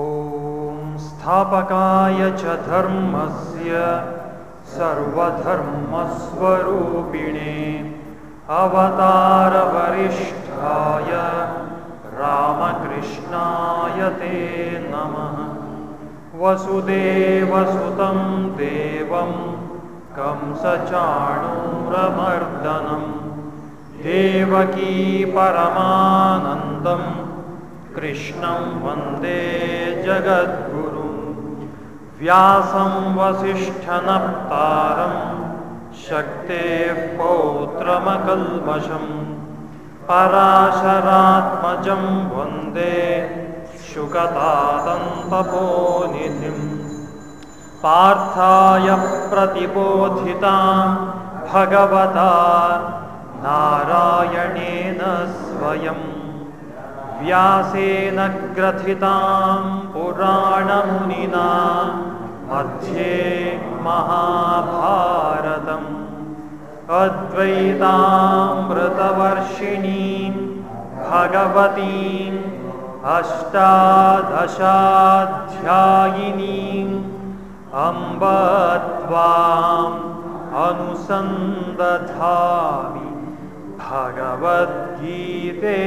ॐ स्थापकाय च धर्मस्य सर्वधर्मस्वरूपिणे अवतारवरिष्ठाय रामकृष्णाय ते नमः वसुदेवसुतं देवं कंसचाणूरमर्दनं देवकी परमानन्दम् कृष्णं वन्दे जगद्गुरुं व्यासं वसिष्ठनप्तारं शक्तेः पौत्रमकल्मषं पराशरात्मजं वन्दे शुकतातन्तपोनिधिं पार्थाय प्रतिबोधितां भगवता नारायणेन स्वयम् व्यासेन ग्रथितां पुराणमुनिना मध्ये महाभारतम्। अद्वैतामृतवर्षिणीं भगवतीम् अष्टादशाध्यायिनीम् अम्ब त्वाम् अनुसन्दधामि ಭಗವದ್ಗೀತೆ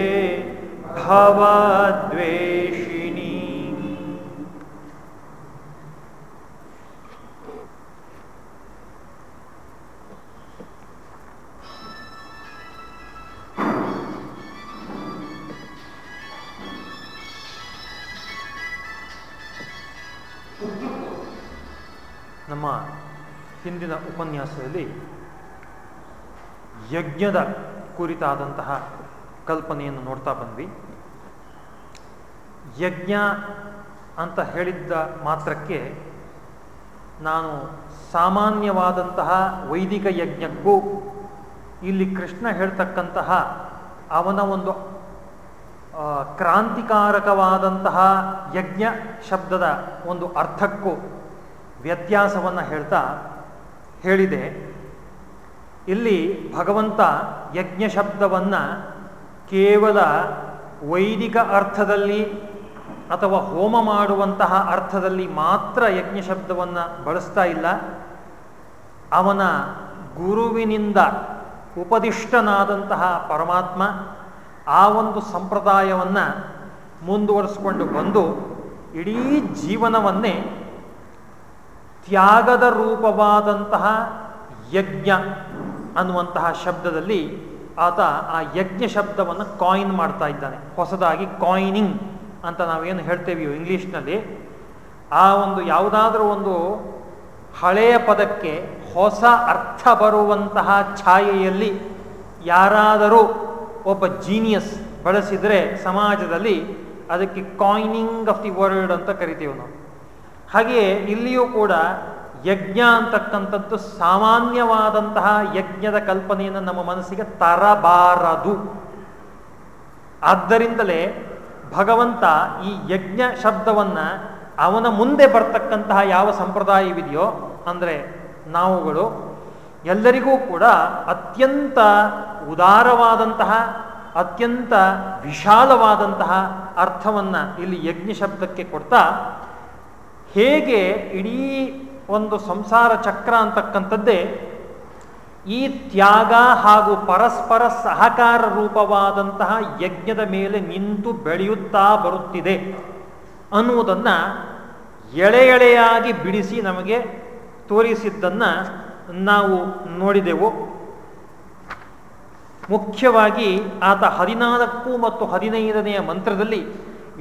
ಭವದ್ವೇಷಿಣಿ. ನಮ್ಮ ಹಿಂದಿನ ಉಪನ್ಯಾಸದಲ್ಲಿ ಯಜ್ಞದ ಕುರಿತಾದಂತಹ ಕಲ್ಪನೆಯನ್ನು ನೋಡ್ತಾ ಬಂದ್ವಿ. ಯಜ್ಞ ಅಂತ ಹೇಳಿದ್ದ ಮಾತ್ರಕ್ಕೆ ನಾನು ಸಾಮಾನ್ಯವಾದಂತಹ ವೈದಿಕ ಯಜ್ಞಕ್ಕೂ ಇಲ್ಲಿ ಕೃಷ್ಣ ಹೇಳ್ತಕ್ಕಂತಹ ಅವನ ಒಂದು ಕ್ರಾಂತಿಕಾರಕವಾದಂತಹ ಯಜ್ಞ ಶಬ್ದದ ಒಂದು ಅರ್ಥಕ್ಕೂ ವ್ಯತ್ಯಾಸವನ್ನು ಹೇಳ್ತಾ ಹೇಳಿದೆ. ಇಲ್ಲಿ ಭಗವಂತ ಯಜ್ಞ ಶಬ್ದವನ್ನು ಕೇವಲ ವೈದಿಕ ಅರ್ಥದಲ್ಲಿ ಅಥವಾ ಹೋಮ ಮಾಡುವಂತಹ ಅರ್ಥದಲ್ಲಿ ಮಾತ್ರ ಯಜ್ಞ ಶಬ್ದವನ್ನು ಬಳಸ್ತಾ ಇಲ್ಲ. ಅವನ ಗುರುವಿನಿಂದ ಉಪದಿಷ್ಟನಾದಂತಹ ಪರಮಾತ್ಮ ಆ ಒಂದು ಸಂಪ್ರದಾಯವನ್ನು ಮುಂದುವರಿಸಿಕೊಂಡು ಬಂದು ಇಡೀ ಜೀವನವನ್ನೇ ತ್ಯಾಗದ ರೂಪವಾದಂತಹ ಯಜ್ಞ ಅನ್ನುವಂತಹ ಶಬ್ದದಲ್ಲಿ ಆತ ಆ ಯಜ್ಞ ಶಬ್ದವನ್ನು ಕಾಯಿನ್ ಮಾಡ್ತಾ ಇದ್ದಾನೆ. ಹೊಸದಾಗಿ ಕಾಯಿನಿಂಗ್ ಅಂತ ನಾವೇನು ಹೇಳ್ತೇವೆಯೋ ಇಂಗ್ಲೀಷ್ನಲ್ಲಿ. ಆ ಒಂದು ಯಾವುದಾದ್ರೂ ಒಂದು ಹಳೆಯ ಪದಕ್ಕೆ ಹೊಸ ಅರ್ಥ ಬರುವಂತಹ ಛಾಯೆಯಲ್ಲಿ ಯಾರಾದರೂ ಒಬ್ಬ ಜೀನಿಯಸ್ ಬಳಸಿದರೆ ಸಮಾಜದಲ್ಲಿ ಅದಕ್ಕೆ ಕಾಯಿನಿಂಗ್ ಆಫ್ ದಿ ವರ್ಲ್ಡ್ ಅಂತ ಕರಿತೀವಿ ನಾವು. ಹಾಗೆಯೇ ಇಲ್ಲಿಯೂ ಕೂಡ ಯಜ್ಞ ಅಂತಕ್ಕಂಥದ್ದು ಸಾಮಾನ್ಯವಾದಂತಹ ಯಜ್ಞದ ಕಲ್ಪನೆಯನ್ನು ನಮ್ಮ ಮನಸ್ಸಿಗೆ ತರಬಾರದು. ಆದ್ದರಿಂದಲೇ ಭಗವಂತ ಈ ಯಜ್ಞ ಶಬ್ದವನ್ನು ಅವನ ಮುಂದೆ ಬರ್ತಕ್ಕಂತಹ ಯಾವ ಸಂಪ್ರದಾಯವಿದೆಯೋ, ಅಂದರೆ ನಾವುಗಳು ಎಲ್ಲರಿಗೂ ಕೂಡ ಅತ್ಯಂತ ಉದಾರವಾದಂತಹ, ಅತ್ಯಂತ ವಿಶಾಲವಾದಂತಹ ಅರ್ಥವನ್ನು ಇಲ್ಲಿ ಯಜ್ಞ ಶಬ್ದಕ್ಕೆ ಕೊಡ್ತಾ, ಹೇಗೆ ಇಡೀ ಒಂದು ಸಂಸಾರ ಚಕ್ರ ಅಂತಕ್ಕಂಥದ್ದೇ ಈ ತ್ಯಾಗ ಹಾಗೂ ಪರಸ್ಪರ ಸಹಕಾರ ರೂಪವಾದಂತಹ ಯಜ್ಞದ ಮೇಲೆ ನಿಂತು ಬೆಳೆಯುತ್ತಾ ಬರುತ್ತಿದೆ ಅನ್ನುವುದನ್ನು ಎಳೆ ಎಳೆಯಾಗಿ ಬಿಡಿಸಿ ನಮಗೆ ತೋರಿಸಿದ್ದನ್ನು ನಾವು ನೋಡಿದೆವು. ಮುಖ್ಯವಾಗಿ ಆತ ಹದಿನಾಲ್ಕು ಮತ್ತು ಹದಿನೈದನೆಯ ಮಂತ್ರದಲ್ಲಿ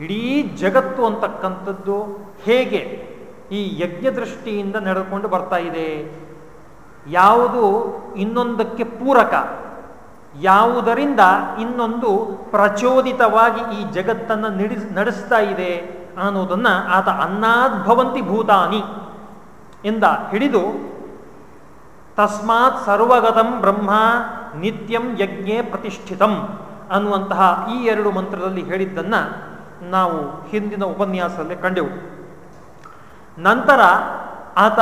ಇಡೀ ಜಗತ್ತು ಅಂತಕ್ಕಂಥದ್ದು ಹೇಗೆ ಈ ಯಜ್ಞ ದೃಷ್ಟಿಯಿಂದ ನಡೆದುಕೊಂಡು ಬರ್ತಾ ಇದೆ. ಯಾವುದು ಇನ್ನೊಂದಕ್ಕೆ ಪೂರಕ, ಯಾವುದರಿಂದ ಇನ್ನೊಂದು ಪ್ರಚೋದಿತವಾಗಿ ಈ ಜಗತ್ತನ್ನು ನಡೆಸ್ ನಡೆಸ್ತಾ ಇದೆ ಅನ್ನೋದನ್ನು ಆತ ಅನ್ನಾದ್ಭವಂತಿ ಭೂತಾನಿ ಎಂದ ಹಿಡಿದು, ತಸ್ಮಾತ್ ಸರ್ವಗತಂ ಬ್ರಹ್ಮ ನಿತ್ಯಂ ಯಜ್ಞೆ ಪ್ರತಿಷ್ಠಿತಂ ಅನ್ನುವಂತಹ ಈ ಎರಡು ಮಂತ್ರದಲ್ಲಿ ಹೇಳಿದ್ದನ್ನು ನಾವು ಹಿಂದಿನ ಉಪನ್ಯಾಸದಲ್ಲಿ ಕಂಡೆವು. ನಂತರ ಆತ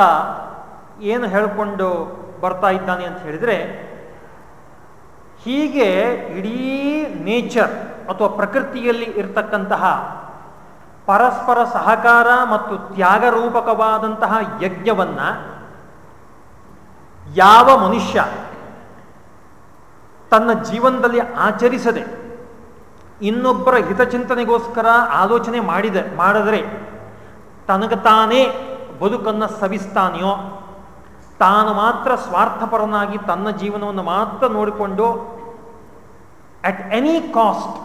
ಏನು ಹೇಳಿಕೊಂಡು ಬರ್ತಾ ಇದ್ದಾನೆ ಅಂತ ಹೇಳಿದರೆ, ಹೀಗೆ ಇಡೀ ನೇಚರ್ ಅಥವಾ ಪ್ರಕೃತಿಯಲ್ಲಿ ಇರತಕ್ಕಂತಹ ಪರಸ್ಪರ ಸಹಕಾರ ಮತ್ತು ತ್ಯಾಗರೂಪಕವಾದಂತಹ ಯಜ್ಞವನ್ನು ಯಾವ ಮನುಷ್ಯ ತನ್ನ ಜೀವನದಲ್ಲಿ ಆಚರಿಸದೆ ಇನ್ನೊಬ್ಬರ ಹಿತಚಿಂತನೆಗೋಸ್ಕರ ಆಲೋಚನೆ ಮಾಡಿದೆ, ಮಾಡಿದರೆ ತನಗ ತಾನೇ ಬದುಕನ್ನು ಸವಿಸ್ತಾನೆಯೋ? ತಾನು ಮಾತ್ರ ಸ್ವಾರ್ಥಪರನಾಗಿ ತನ್ನ ಜೀವನವನ್ನು ಮಾತ್ರ ನೋಡಿಕೊಂಡು ಅಟ್ ಎನಿ ಕಾಸ್ಟ್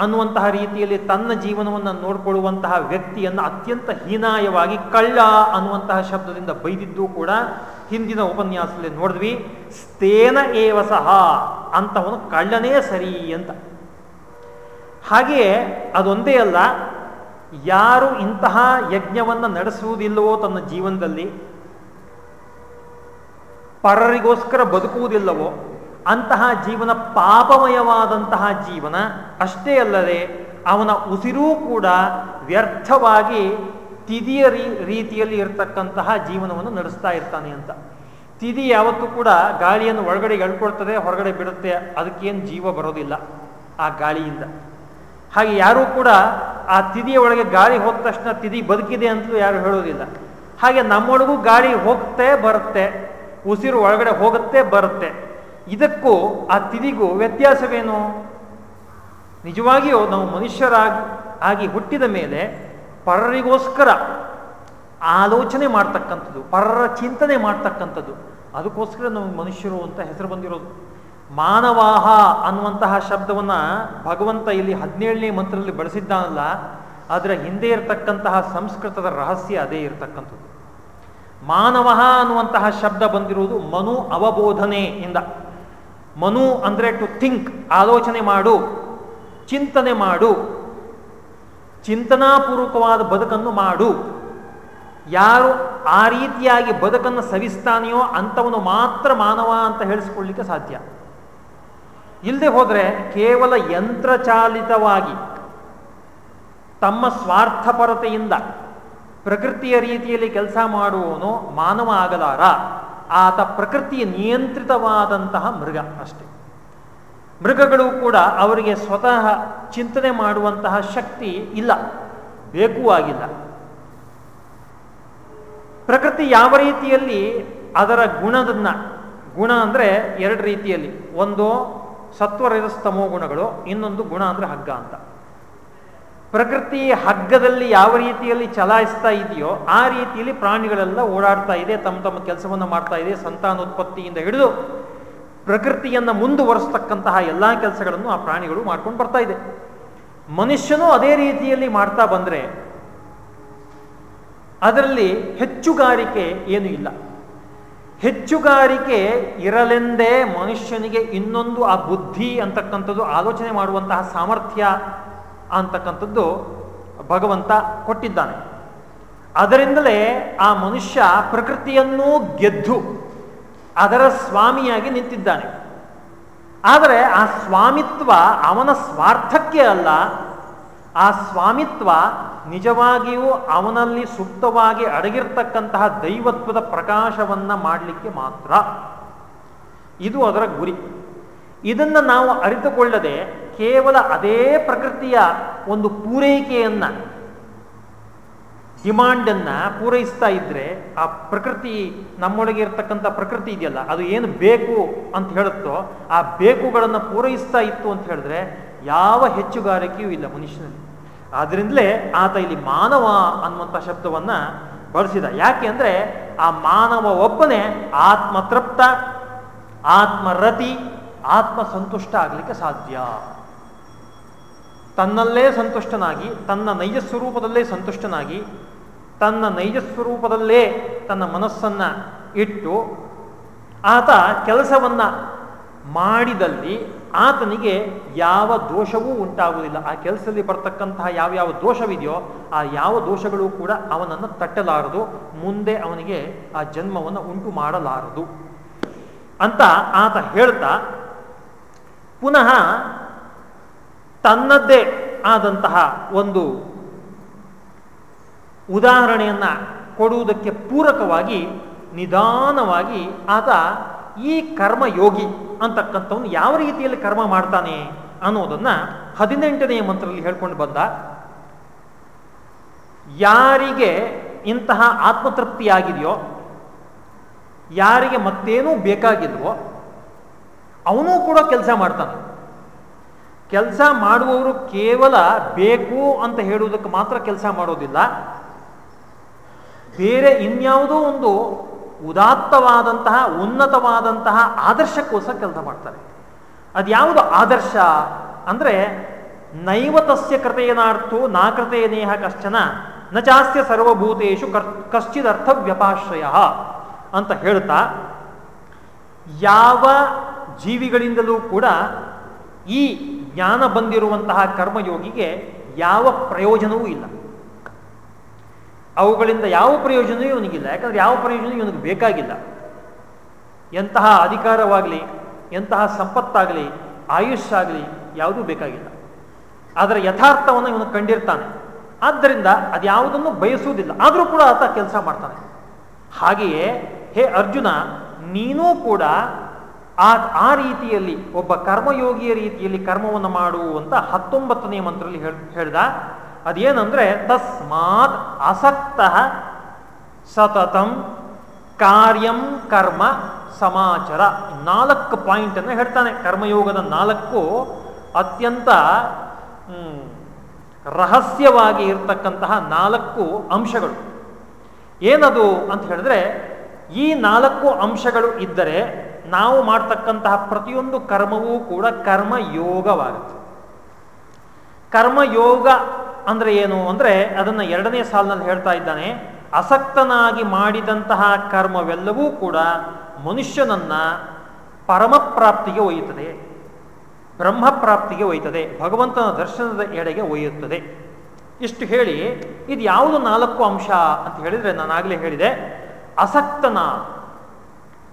ಅನ್ನುವಂತಹ ರೀತಿಯಲ್ಲಿ ತನ್ನ ಜೀವನವನ್ನು ನೋಡಿಕೊಳ್ಳುವಂತಹ ವ್ಯಕ್ತಿಯನ್ನು ಅತ್ಯಂತ ಹೀನಾಯವಾಗಿ ಕಳ್ಳ ಅನ್ನುವಂತಹ ಶಬ್ದದಿಂದ ಬೈದಿದ್ದು ಕೂಡ ಹಿಂದಿನ ಉಪನ್ಯಾಸದಲ್ಲಿ ನೋಡಿದ್ವಿ. ಸ್ತೇನ ಏವ ಸಹ ಅಂತವನು ಕಳ್ಳನೇ ಸರಿ ಅಂತ. ಹಾಗೆಯೇ ಅದೊಂದೇ ಅಲ್ಲ ಯಾರು ಇಂತಹ ಯಜ್ಞವನ್ನು ನಡೆಸುವುದಿಲ್ಲವೋ ತನ್ನ ಜೀವನದಲ್ಲಿ, ಪರರಿಗೋಸ್ಕರ ಬದುಕುವುದಿಲ್ಲವೋ, ಅಂತಹ ಜೀವನ ಪಾಪಮಯವಾದಂತಹ ಜೀವನ ಅಷ್ಟೇ ಅಲ್ಲದೆ ಅವನ ಉಸಿರೂ ಕೂಡ ವ್ಯರ್ಥವಾಗಿ ತಿದಿಯ ರೀತಿಯಲ್ಲಿ ಇರತಕ್ಕಂತಹ ಜೀವನವನ್ನು ನಡೆಸ್ತಾ ಇರ್ತಾನೆ ಅಂತ. ತಿದಿ ಯಾವತ್ತೂ ಕೂಡ ಗಾಳಿಯನ್ನು ಒಳಗಡೆ ಎಳ್ಕೊಳ್ತದೆ ಹೊರಗಡೆ ಬಿಡುತ್ತೆ, ಅದಕ್ಕೇನು ಜೀವ ಬರೋದಿಲ್ಲ ಆ ಗಾಳಿಯಿಂದ. ಹಾಗೆ ಯಾರೂ ಕೂಡ ಆ ತಿದಿಯ ಒಳಗೆ ಗಾಳಿ ಹೋದ ತಕ್ಷಣ ತಿದಿ ಬದುಕಿದೆ ಅಂತಲೂ ಯಾರು ಹೇಳೋದಿಲ್ಲ ಹಾಗೆ ನಮ್ಮೊಳಗೂ ಗಾಳಿ ಹೋಗ್ತೇ ಬರುತ್ತೆ, ಉಸಿರು ಒಳಗಡೆ ಹೋಗುತ್ತೆ ಬರುತ್ತೆ. ಇದಕ್ಕೂ ಆ ತಿದಿಗೂ ವ್ಯತ್ಯಾಸವೇನು? ನಿಜವಾಗಿಯೂ ನಾವು ಮನುಷ್ಯರಾಗಿ, ಆಗಿ ಹುಟ್ಟಿದ ಮೇಲೆ ಪರರಿಗೋಸ್ಕರ ಆಲೋಚನೆ ಮಾಡ್ತಕ್ಕಂಥದ್ದು, ಪರರ ಚಿಂತನೆ ಮಾಡ್ತಕ್ಕಂಥದ್ದು, ಅದಕ್ಕೋಸ್ಕರ ನಾವು ಮನುಷ್ಯರು ಅಂತ ಹೆಸರು ಬಂದಿರೋದು. ಮಾನವಾಹ ಅನ್ನುವಂತಹ ಶಬ್ದವನ್ನ ಭಗವಂತ ಇಲ್ಲಿ ಹದಿನೇಳನೇ ಮಂತ್ರದಲ್ಲಿ ಬಳಸಿದ್ದಾನಲ್ಲ ಅದರ ಹಿಂದೆ ಇರತಕ್ಕಂತಹ ಸಂಸ್ಕೃತದ ರಹಸ್ಯ ಅದೇ ಇರತಕ್ಕಂಥದ್ದು. ಮಾನವ ಅನ್ನುವಂತಹ ಶಬ್ದ ಬಂದಿರುವುದು ಮನು ಅವಬೋಧನೆಯಿಂದ ಮನು ಅಂದರೆ ಟು ಥಿಂಕ್ ಆಲೋಚನೆ ಮಾಡು, ಚಿಂತನೆ ಮಾಡು, ಚಿಂತನಾಪೂರ್ವಕವಾದ ಬದುಕನ್ನು ಮಾಡು. ಯಾರು ಆ ರೀತಿಯಾಗಿ ಬದುಕನ್ನು ಸವಿಸ್ತಾನೆಯೋ ಅಂಥವನು ಮಾತ್ರ ಮಾನವ ಅಂತ ಹೇಳಿಸ್ಕೊಳ್ಳಿಕ್ಕೆ ಸಾಧ್ಯ. ಇಲ್ಲದೆ ಹೋದರೆ ಕೇವಲ ಯಂತ್ರಚಾಲಿತವಾಗಿ ತಮ್ಮ ಸ್ವಾರ್ಥಪರತೆಯಿಂದ ಪ್ರಕೃತಿಯ ರೀತಿಯಲ್ಲಿ ಕೆಲಸ ಮಾಡುವವನು ಮಾನವ ಆಗಲಾರ, ಆತ ಪ್ರಕೃತಿಯ ನಿಯಂತ್ರಿತವಾದಂತಹ ಮೃಗ ಅಷ್ಟೆ. ಮೃಗಗಳು ಕೂಡ ಅವರಿಗೆ ಸ್ವತಃ ಚಿಂತನೆ ಮಾಡುವಂತಹ ಶಕ್ತಿ ಇಲ್ಲ, ಬೇಕೂ ಆಗಿಲ್ಲ. ಪ್ರಕೃತಿ ಯಾವ ರೀತಿಯಲ್ಲಿ ಅದರ ಗುಣದನ್ನ, ಗುಣ ಅಂದರೆ ಎರಡು ರೀತಿಯಲ್ಲಿ, ಒಂದು ಸತ್ವರಜಸ್ತಮೋ ಗುಣಗಳು, ಇನ್ನೊಂದು ಗುಣ ಅಂದರೆ ಹಗ್ಗ ಅಂತ. ಪ್ರಕೃತಿ ಹಗ್ಗದಲ್ಲಿ ಯಾವ ರೀತಿಯಲ್ಲಿ ಚಲಾಯಿಸ್ತಾ ಇದೆಯೋ ಆ ರೀತಿಯಲ್ಲಿ ಪ್ರಾಣಿಗಳೆಲ್ಲ ಓಡಾಡ್ತಾ ಇದೆ, ತಮ್ಮ ತಮ್ಮ ಕೆಲಸವನ್ನು ಮಾಡ್ತಾ ಇದೆ ಸಂತಾನೋತ್ಪತ್ತಿಯಿಂದ ಹಿಡಿದು ಪ್ರಕೃತಿಯನ್ನು ಮುಂದುವರೆಸ್ತಕ್ಕಂತಹ ಎಲ್ಲ ಕೆಲಸಗಳನ್ನು ಆ ಪ್ರಾಣಿಗಳು ಮಾಡ್ಕೊಂಡು ಬರ್ತಾ ಇದೆ. ಮನುಷ್ಯನೂ ಅದೇ ರೀತಿಯಲ್ಲಿ ಮಾಡ್ತಾ ಬಂದರೆ ಅದರಲ್ಲಿ ಹೆಚ್ಚುಗಾರಿಕೆ ಏನೂ ಇಲ್ಲ. ಹೆಚ್ಚುಗಾರಿಕೆ ಇರಲೆಂದೇ ಮನುಷ್ಯನಿಗೆ ಇನ್ನೊಂದು ಆ ಬುದ್ಧಿ ಅಂತಕ್ಕಂಥದ್ದು, ಆಲೋಚನೆ ಮಾಡುವಂತಹ ಸಾಮರ್ಥ್ಯ ಅಂತಕ್ಕಂಥದ್ದು ಭಗವಂತ ಕೊಟ್ಟಿದ್ದಾನೆ. ಅದರಿಂದಲೇ ಆ ಮನುಷ್ಯ ಪ್ರಕೃತಿಯನ್ನೂ ಗೆದ್ದು ಅದರ ಸ್ವಾಮಿಯಾಗಿ ನಿಂತಿದ್ದಾನೆ. ಆದರೆ ಆ ಸ್ವಾಮಿತ್ವ ಅವನ ಸ್ವಾರ್ಥಕ್ಕೆ ಅಲ್ಲ ಆ ಸ್ವಾಮಿತ್ವ ನಿಜವಾಗಿಯೂ ಅವನಲ್ಲಿ ಸುಪ್ತವಾಗಿ ಅಡಗಿರ್ತಕ್ಕಂತಹ ದೈವತ್ವದ ಪ್ರಕಾಶವನ್ನ ಮಾಡಲಿಕ್ಕೆ ಮಾತ್ರ. ಇದು ಅದರ ಗುರಿ. ಇದನ್ನು ನಾವು ಅರಿತುಕೊಳ್ಳದೆ ಕೇವಲ ಅದೇ ಪ್ರಕೃತಿಯ ಒಂದು ಪೂರೈಕೆಯನ್ನ, ಡಿಮಾಂಡನ್ನ ಪೂರೈಸ್ತಾ ಇದ್ರೆ ಆ ಪ್ರಕೃತಿ ನಮ್ಮೊಳಗೆ ಇರ್ತಕ್ಕಂಥ ಪ್ರಕೃತಿ ಇದೆಯಲ್ಲ, ಅದು ಏನು ಬೇಕು ಅಂತ ಹೇಳುತ್ತೋ ಆ ಬೇಕುಗಳನ್ನು ಪೂರೈಸ್ತಾ ಇತ್ತು ಅಂತ ಹೇಳಿದ್ರೆ ಯಾವ ಹೆಚ್ಚುಗಾರಿಕೆಯೂ ಇಲ್ಲ ಮನುಷ್ಯನಲ್ಲಿ. ಆದ್ರಿಂದಲೇ ಆತ ಇಲ್ಲಿ ಮಾನವ ಅನ್ನುವಂಥ ಶಬ್ದವನ್ನ ಬಳಸಿದ. ಯಾಕೆ ಅಂದ್ರೆ ಆ ಮಾನವ ಒಬ್ಬನೇ ಆತ್ಮತೃಪ್ತ, ಆತ್ಮರತಿ ಆತ್ಮ ಸಂತುಷ್ಟ ಆಗಲಿಕ್ಕೆ ಸಾಧ್ಯ. ತನ್ನಲ್ಲೇ ಸಂತುಷ್ಟನಾಗಿ, ತನ್ನ ನೈಜ ಸ್ವರೂಪದಲ್ಲೇ ಸಂತುಷ್ಟನಾಗಿ, ತನ್ನ ನೈಜ ಸ್ವರೂಪದಲ್ಲೇ ತನ್ನ ಮನಸ್ಸನ್ನ ಇಟ್ಟು ಆತ ಕೆಲಸವನ್ನ ಮಾಡಿದಲ್ಲಿ ಆತನಿಗೆ ಯಾವ ದೋಷವೂ ಉಂಟಾಗುವುದಿಲ್ಲ. ಆ ಕೆಲಸದಲ್ಲಿ ಬರ್ತಕ್ಕಂತಹ ಯಾವ ದೋಷವಿದೆಯೋ ಆ ಯಾವ ದೋಷಗಳು ಕೂಡ ಅವನನ್ನು ತಟ್ಟಲಾರದು. ಮುಂದೆ ಅವನಿಗೆ ಆ ಜನ್ಮವನ್ನು ಉಂಟು ಮಾಡಲಾರದು. ಅಂತ ಆತ ಹೇಳ್ತಾ, ಪುನಃ ತನ್ನದ್ದೇ ಆದಂತಹ ಒಂದು ಉದಾಹರಣೆಯನ್ನ ಕೊಡುವುದಕ್ಕೆ ಪೂರಕವಾಗಿ ನಿಧಾನವಾಗಿ ಆತ ಈ ಕರ್ಮ ಯೋಗಿ ಅಂತಕ್ಕಂಥವನು ಯಾವ ರೀತಿಯಲ್ಲಿ ಕರ್ಮ ಮಾಡ್ತಾನೆ ಅನ್ನೋದನ್ನ ಹದಿನೆಂಟನೆಯ ಮಂತ್ರದಲ್ಲಿ ಹೇಳ್ಕೊಂಡು ಬಂದ. ಯಾರಿಗೆ ಇಂತಹ ಆತ್ಮತೃಪ್ತಿಯಾಗಿದೆಯೋ, ಯಾರಿಗೆ ಮತ್ತೇನೂ ಬೇಕಾಗಿಲ್ವೋ ಅವನು ಕೂಡ ಕೆಲಸ ಮಾಡ್ತಾನೆ. ಕೆಲಸ ಮಾಡುವವರು ಕೇವಲ ಬೇಕು ಅಂತ ಹೇಳುವುದಕ್ಕೆ ಮಾತ್ರ ಕೆಲಸ ಮಾಡೋದಿಲ್ಲ. ಬೇರೆ ಇನ್ಯಾವುದೋ ಒಂದು ಉದಾತ್ತವಾದಂತಹ, ಉನ್ನತವಾದಂತಹ ಆದರ್ಶಕ್ಕೋಸ್ಕರ ಕೆಲಸ ಮಾಡ್ತಾರೆ. ಅದ್ಯಾವುದು ಆದರ್ಶ ಅಂದರೆ ನೈವತಸ್ಯ ಕೃತೆಯನಾರ್ಥೋ ನಾಕೃತೇನೇಹ ಕಶ್ಚನ, ನ ಚಾಸ್ಯ ಸರ್ವಭೂತೇಶು ಕರ್ ಕಶ್ಚಿದರ್ಥ ವ್ಯಪಾಶ್ರಯ ಅಂತ ಹೇಳ್ತಾ, ಯಾವ ಜೀವಿಗಳಿಂದಲೂ ಕೂಡ ಈ ಜ್ಞಾನ ಬಂದಿರುವಂತಹ ಕರ್ಮಯೋಗಿಗೆ ಯಾವ ಪ್ರಯೋಜನವೂ ಇಲ್ಲ. ಅವುಗಳಿಂದ ಯಾವ ಪ್ರಯೋಜನವೂ ಇವನಿಗಿಲ್ಲ. ಯಾಕಂದ್ರೆ ಯಾವ ಪ್ರಯೋಜನ ಇವನಿಗೆ ಬೇಕಾಗಿಲ್ಲ. ಎಂತಹ ಅಧಿಕಾರವಾಗಲಿ, ಎಂತಹ ಸಂಪತ್ತಾಗಲಿ ಆಯುಷ್ ಆಗಲಿ ಯಾವುದೂ ಬೇಕಾಗಿಲ್ಲ. ಅದರ ಯಥಾರ್ಥವನ್ನು ಇವನು ಕಂಡಿರ್ತಾನೆ. ಆದ್ದರಿಂದ ಅದ್ಯಾವುದನ್ನು ಬಯಸುವುದಿಲ್ಲ. ಆದರೂ ಕೂಡ ಆತ ಕೆಲಸ ಮಾಡ್ತಾನೆ. ಹಾಗೆಯೇ, ಹೇ ಅರ್ಜುನ, ನೀನೂ ಕೂಡ ಆ ಆ ರೀತಿಯಲ್ಲಿ, ಒಬ್ಬ ಕರ್ಮಯೋಗಿಯ ರೀತಿಯಲ್ಲಿ ಕರ್ಮವನ್ನು ಮಾಡುವಂತ ಹತ್ತೊಂಬತ್ತನೇ ಮಂತ್ರದಲ್ಲಿ ಹೇಳ್ದ. ಅದೇನಂದ್ರೆ, ತಸ್ಮಾತ್ ಅಸಕ್ತ ಸತತಂ ಕಾರ್ಯಂ ಕರ್ಮ ಸಮಾಚಾರ. ನಾಲ್ಕು ಪಾಯಿಂಟ್ ಅನ್ನು ಹೇಳ್ತಾನೆ, ಕರ್ಮಯೋಗದ ನಾಲ್ಕು ಅತ್ಯಂತ ರಹಸ್ಯವಾಗಿ ಇರತಕ್ಕಂತಹ ನಾಲ್ಕು ಅಂಶಗಳು. ಏನದು ಅಂತ ಹೇಳಿದ್ರೆ, ಈ ನಾಲ್ಕು ಅಂಶಗಳು ಇದ್ದರೆ ನಾವು ಮಾಡ್ತಕ್ಕಂತಹ ಪ್ರತಿಯೊಂದು ಕರ್ಮವೂ ಕೂಡ ಕರ್ಮಯೋಗವಾಗುತ್ತೆ. ಕರ್ಮಯೋಗ ಅಂದ್ರೆ ಏನು ಅಂದ್ರೆ ಅದನ್ನ ಎರಡನೇ ಸಾಲಿನಲ್ಲಿ ಹೇಳ್ತಾ ಇದ್ದಾನೆ, ಅಸಕ್ತನಾಗಿ ಮಾಡಿದಂತಹ ಕರ್ಮವೆಲ್ಲವೂ ಕೂಡ ಮನುಷ್ಯನನ್ನ ಪರಮಪ್ರಾಪ್ತಿಗೆ ಒಯ್ಯುತ್ತದೆ, ಬ್ರಹ್ಮಪ್ರಾಪ್ತಿಗೆ ಒಯ್ಯುತ್ತದೆ, ಭಗವಂತನ ದರ್ಶನದ ಎಡೆಗೆ ಒಯ್ಯುತ್ತದೆ. ಇಷ್ಟು ಹೇಳಿ, ಇದು ಯಾವುದು ನಾಲ್ಕು ಅಂಶ ಅಂತ ಹೇಳಿದ್ರೆ ನಾನಾಗಲೇ ಹೇಳಿದೆ. ಅಸಕ್ತನ,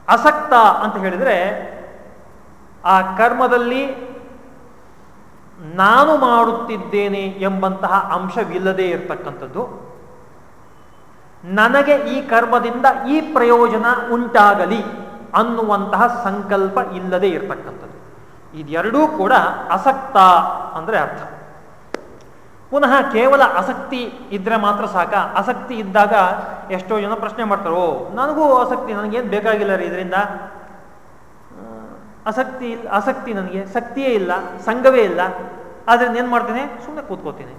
ಅಸಕ್ತ ಅಂತ ಹೇಳಿದ್ರೆ ಆ ಕರ್ಮದಲ್ಲಿ ನಾನು ಮಾಡುತ್ತಿದ್ದೇನೆ ಎಂಬಂತಹ ಅಂಶವಿಲ್ಲದೆ ಇರತಕ್ಕಂಥದ್ದು. ನನಗೆ ಈ ಕರ್ಮದಿಂದ ಈ ಪ್ರಯೋಜನ ಉಂಟಾಗಲಿ ಅನ್ನುವಂತಹ ಸಂಕಲ್ಪ ಇಲ್ಲದೆ ಇರತಕ್ಕಂಥದ್ದು. ಇದೆರಡೂ ಕೂಡ ಅಸಕ್ತ ಅಂದರೆ ಅರ್ಥ. ಪುನಃ ಕೇವಲ ಆಸಕ್ತಿ ಇದ್ರೆ ಮಾತ್ರ ಸಾಕ. ಆಸಕ್ತಿ ಇದ್ದಾಗ ಎಷ್ಟೋ ಜನ ಪ್ರಶ್ನೆ ಮಾಡ್ತಾರೋ ನನಗೂ ಆಸಕ್ತಿ, ನನಗೇನು ಬೇಕಾಗಿಲ್ಲ ರೀ ಇದರಿಂದ? ಆಸಕ್ತಿ ಇಲ್ಲ, ಆಸಕ್ತಿ ನನಗೆ, ಶಕ್ತಿಯೇ ಇಲ್ಲ, ಸಂಘವೇ ಇಲ್ಲ. ಆದ್ರಿಂದ ಏನು ಮಾಡ್ತೀನಿ? ಸುಮ್ಮನೆ ಕೂತ್ಕೋತೀನಿ.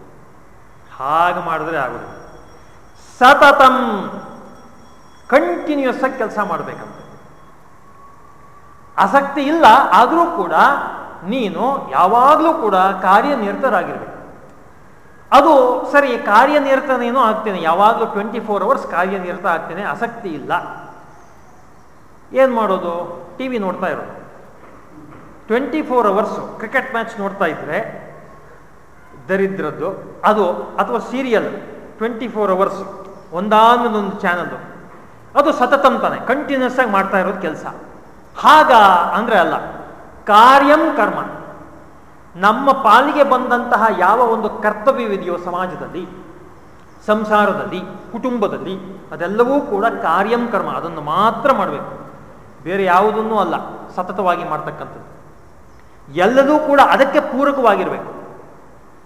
ಹಾಗೆ ಮಾಡಿದ್ರೆ ಆಗೋದು. ಸತತಂ ಕಂಟಿನ್ಯೂಸ್ ಆಗಿ ಕೆಲಸ ಮಾಡಬೇಕಂತ. ಆಸಕ್ತಿ ಇಲ್ಲ, ಆದರೂ ಕೂಡ ನೀನು ಯಾವಾಗಲೂ ಕೂಡ ಕಾರ್ಯನಿರತರಾಗಿರ್ಬೇಕು. ಅದು ಸರಿ ಕಾರ್ಯನಿರತನೇನೂ ಆಗ್ತೇನೆ. ಯಾವಾಗಲೂ ಟ್ವೆಂಟಿ ಫೋರ್ ಅವರ್ಸ್ ಕಾರ್ಯನಿರತ ಆಗ್ತೇನೆ. ಆಸಕ್ತಿ ಇಲ್ಲ. ಏನು ಮಾಡೋದು? ಟಿ ವಿ ನೋಡ್ತಾ ಇರೋದು. Twenty four hours cricket match ನೋಡ್ತಾ ಇದ್ರೆ, ದರಿದ್ರದ್ದು, ಅದು ಅಥವಾ ಸೀರಿಯಲ್ ಟ್ವೆಂಟಿ ಫೋರ್ ಅವರ್ಸ್ ಒಂದಾನೊಂದೊಂದು ಚಾನಲ್ ಅದು ಸತತಂ ತಾನೆ ಕಂಟಿನ್ಯೂಸ್ ಆಗಿ ಮಾಡ್ತಾ ಇರೋದು ಕೆಲಸ. ಹಾಗ ಅಂದ್ರೆ ಅಲ್ಲ, ಕಾರ್ಯಂ ಕರ್ಮ. ನಮ್ಮ ಪಾಲಿಗೆ ಬಂದಂತಹ ಯಾವ ಒಂದು ಕರ್ತವ್ಯವಿದೆಯೋ ಸಮಾಜದಲ್ಲಿ, ಸಂಸಾರದಲ್ಲಿ, ಕುಟುಂಬದಲ್ಲಿ, ಅದೆಲ್ಲವೂ ಕೂಡ ಕಾರ್ಯಂ ಕರ್ಮ, ಅದನ್ನು ಮಾತ್ರ ಮಾಡಬೇಕು. ಬೇರೆ ಯಾವುದನ್ನೂ ಅಲ್ಲ, ಸತತವಾಗಿ ಮಾಡ್ತಕ್ಕಂಥದ್ದು. ಎಲ್ಲದೂ ಕೂಡ ಅದಕ್ಕೆ ಪೂರಕವಾಗಿರಬೇಕು.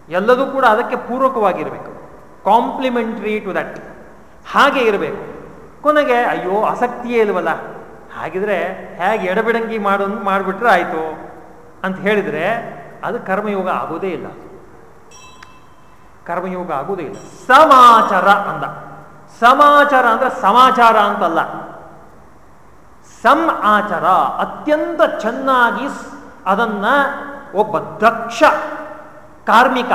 ಎಲ್ಲದೂ ಕೂಡ ಅದಕ್ಕೆ ಪೂರಕವಾಗಿರಬೇಕು. ಕಾಂಪ್ಲಿಮೆಂಟ್ರಿ ಟು ದಟ್ ಹಾಗೆ ಇರಬೇಕು. ಕೊನೆಗೆ, ಅಯ್ಯೋ, ಆಸಕ್ತಿಯೇ ಇಲ್ವಲ್ಲ? ಹಾಗಿದ್ರೆ ಹೇಗೆ ಎಡಬಿಡಂಗಿ ಮಾಡೋ ಮಾಡಿಬಿಟ್ರೆ ಆಯಿತು ಅಂತ ಹೇಳಿದರೆ ಅದು ಕರ್ಮಯೋಗ ಆಗೋದೇ ಇಲ್ಲ. ಕರ್ಮಯೋಗ ಆಗೋದೇ ಇಲ್ಲ. ಸಮಾಚಾರ ಅಂದ. ಸಮಾಚಾರ ಅಂದ್ರೆ ಸಮಾಚಾರ ಅಂತಲ್ಲ. ಸಂ ಆಚಾರ, ಅತ್ಯಂತ ಚೆನ್ನಾಗಿ ಅದನ್ನ ಒಬ್ಬ ದಕ್ಷ ಕಾರ್ಮಿಕ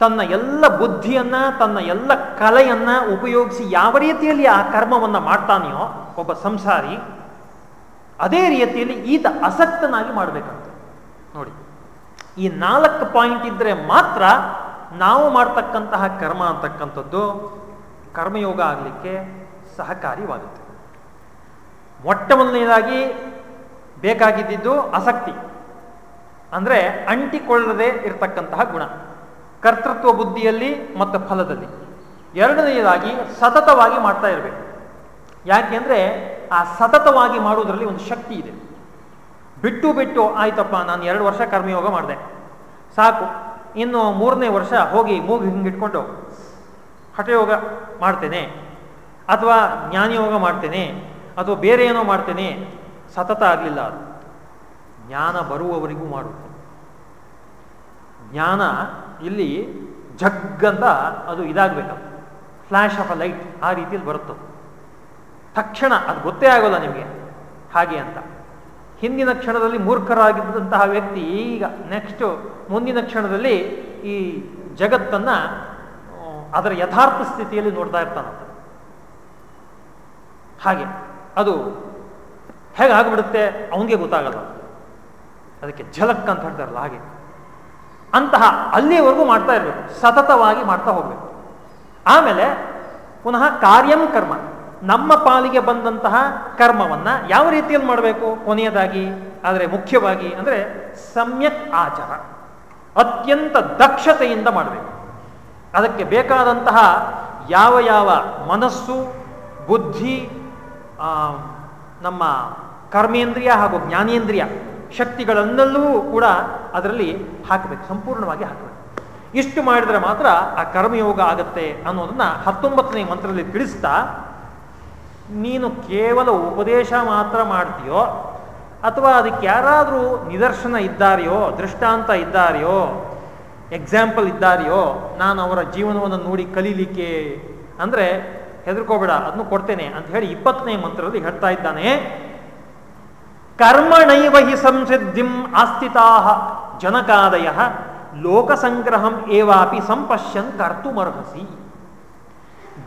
ತನ್ನ ಎಲ್ಲ ಬುದ್ಧಿಯನ್ನ, ತನ್ನ ಎಲ್ಲ ಕಲೆಯನ್ನ ಉಪಯೋಗಿಸಿ ಯಾವ ರೀತಿಯಲ್ಲಿ ಆ ಕರ್ಮವನ್ನ ಮಾಡ್ತಾನೆಯೋ ಒಬ್ಬ ಸಂಸಾರಿ, ಅದೇ ರೀತಿಯಲ್ಲಿ ಈತ ಅಸಕ್ತನಾಗಿ ಮಾಡಬೇಕಂತ. ನೋಡಿ, ಈ ನಾಲ್ಕು ಪಾಯಿಂಟ್ ಇದ್ರೆ ಮಾತ್ರ ನಾವು ಮಾಡ್ತಕ್ಕಂತಹ ಕರ್ಮ ಅಂತಕ್ಕಂಥದ್ದು ಕರ್ಮಯೋಗ ಆಗಲಿಕ್ಕೆ ಸಹಕಾರಿವಾಗುತ್ತೆ. ಮೊಟ್ಟ ಮೊದಲನೇದಾಗಿ ಬೇಕಾಗಿದ್ದು ಆಸಕ್ತಿ. ಅಂದರೆ ಅಂಟಿಕೊಳ್ಳದೆ ಇರತಕ್ಕಂತಹ ಗುಣ. ಕರ್ತೃತ್ವ ಬುದ್ಧಿಯಲ್ಲಿ ಮತ್ತು ಫಲದಲ್ಲಿ. ಎರಡನೆಯದಾಗಿ ಸತತವಾಗಿ ಮಾಡ್ತಾ ಇರಬೇಕು. ಯಾಕೆಂದ್ರೆ ಆ ಸತತವಾಗಿ ಮಾಡುವುದರಲ್ಲಿ ಒಂದು ಶಕ್ತಿ ಇದೆ. ಬಿಟ್ಟು ಬಿಟ್ಟು ಆಯ್ತಪ್ಪ, ನಾನು ಎರಡು ವರ್ಷ ಕರ್ಮಯೋಗ ಮಾಡಿದೆ. ಸಾಕು, ಇನ್ನು ಮೂರನೇ ವರ್ಷ ಹೋಗಿ ಮೂಗು ಹಿಂಗೆ ಇಟ್ಕೊಂಡು ಹಠಯೋಗ ಮಾಡ್ತೇನೆ. ಅಥವಾ ಜ್ಞಾನಯೋಗ ಮಾಡ್ತೇನೆ. ಅಥವಾ ಬೇರೆ ಏನೋ ಮಾಡ್ತೇನೆ. ಸತತ ಆಗಲಿಲ್ಲ ಅದು. ಜ್ಞಾನ ಬರುವವರಿಗೂ ಮಾಡುತ್ತೆ. ಜ್ಞಾನ ಇಲ್ಲಿ ಜಗ್ಗಂತ ಅದು ಇದಾಗಬೇಕು. ಫ್ಲ್ಯಾಶ್ ಆಫ್ ಅ ಲೈಟ್ ಆ ರೀತಿಯಲ್ಲಿ ಬರುತ್ತದೆ. ತಕ್ಷಣ ಅದು ಗೊತ್ತೇ ಆಗೋಲ್ಲ ನಿಮಗೆ ಹಾಗೆ ಅಂತ. ಹಿಂದಿನ ಕ್ಷಣದಲ್ಲಿ ಮೂರ್ಖರಾಗಿದ್ದಂತಹ ವ್ಯಕ್ತಿ ಈಗ ನೆಕ್ಸ್ಟ್ ಮುಂದಿನ ಕ್ಷಣದಲ್ಲಿ ಈ ಜಗತ್ತನ್ನು ಅದರ ಯಥಾರ್ಥ ಸ್ಥಿತಿಯಲ್ಲಿ ನೋಡ್ತಾ ಇರ್ತಾನಂತ. ಹಾಗೆ ಅದು ಹೇಗೆ ಆಗಿಬಿಡುತ್ತೆ ಅವನಿಗೆ ಗೊತ್ತಾಗಲ್ಲ. ಅದಕ್ಕೆ ಝಲಕ್ ಅಂತ ಹೇಳ್ತಾರಲ್ಲ ಹಾಗೆ. ಅಂತಹ ಅಲ್ಲಿವರೆಗೂ ಮಾಡ್ತಾ ಇರಬೇಕು. ಸತತವಾಗಿ ಮಾಡ್ತಾ ಹೋಗ್ಬೇಕು. ಆಮೇಲೆ ಪುನಃ ಕಾರ್ಯಂ ಕರ್ಮ. ನಮ್ಮ ಪಾಲಿಗೆ ಬಂದಂತಹ ಕರ್ಮವನ್ನು ಯಾವ ರೀತಿಯಲ್ಲಿ ಮಾಡಬೇಕು? ಕೊನೆಯದಾಗಿ, ಆದರೆ ಮುಖ್ಯವಾಗಿ, ಅಂದರೆ ಸಮ್ಯಕ್ ಆಚಾರ. ಅತ್ಯಂತ ದಕ್ಷತೆಯಿಂದ ಮಾಡಬೇಕು. ಅದಕ್ಕೆ ಬೇಕಾದಂತಹ ಯಾವ ಯಾವ ಮನಸ್ಸು, ಬುದ್ಧಿ ನಮ್ಮ ಕರ್ಮೇಂದ್ರಿಯ ಹಾಗೂ ಜ್ಞಾನೇಂದ್ರಿಯ ಶಕ್ತಿಗಳನ್ನೆಲ್ಲೂ ಕೂಡ ಅದರಲ್ಲಿ ಹಾಕಬೇಕು, ಸಂಪೂರ್ಣವಾಗಿ ಹಾಕಬೇಕು. ಇಷ್ಟು ಮಾಡಿದರೆ ಮಾತ್ರ ಆ ಕರ್ಮಯೋಗ ಆಗತ್ತೆ ಅನ್ನೋದನ್ನ ಹತ್ತೊಂಬತ್ತನೇ ಮಂತ್ರದಲ್ಲಿ ತಿಳಿಸ್ತಾ, ನೀನು ಕೇವಲ ಉಪದೇಶ ಮಾತ್ರ ಮಾಡ್ತೀಯೋ, ಅಥವಾ ಅದಕ್ಕೆ ಯಾರಾದರೂ ನಿದರ್ಶನ ಇದ್ದಾರೆಯೋ, ದೃಷ್ಟಾಂತ ಇದ್ದಾರೆಯೋ ಎಕ್ಸಾಂಪಲ್ ಇದ್ದಾರೆಯೋ, ನಾನು ಅವರ ಜೀವನವನ್ನು ನೋಡಿ ಕಲೀಲಿಕ್ಕೆ ಅಂದರೆ ಹೆದರ್ಕೋಬೇಡ, ಅದನ್ನು ಕೊಡ್ತೇನೆ ಅಂತ ಹೇಳಿ ಇಪ್ಪತ್ತನೇ ಮಂತ್ರದಲ್ಲಿ ಹೇಳ್ತಾ ಇದ್ದಾನೆ. ಕರ್ಮಣೈವ ಹಿ ಸಂಸಿದ್ಧಿಂ ಆಸ್ಥಿತಾ ಜನಕಾದಯ ಲೋಕಸಂಗ್ರಹಂ ಏವಾಪಿ ಸಂಪಶ್ಯನ್ ಕರ್ತುಮರ್ಹಸಿ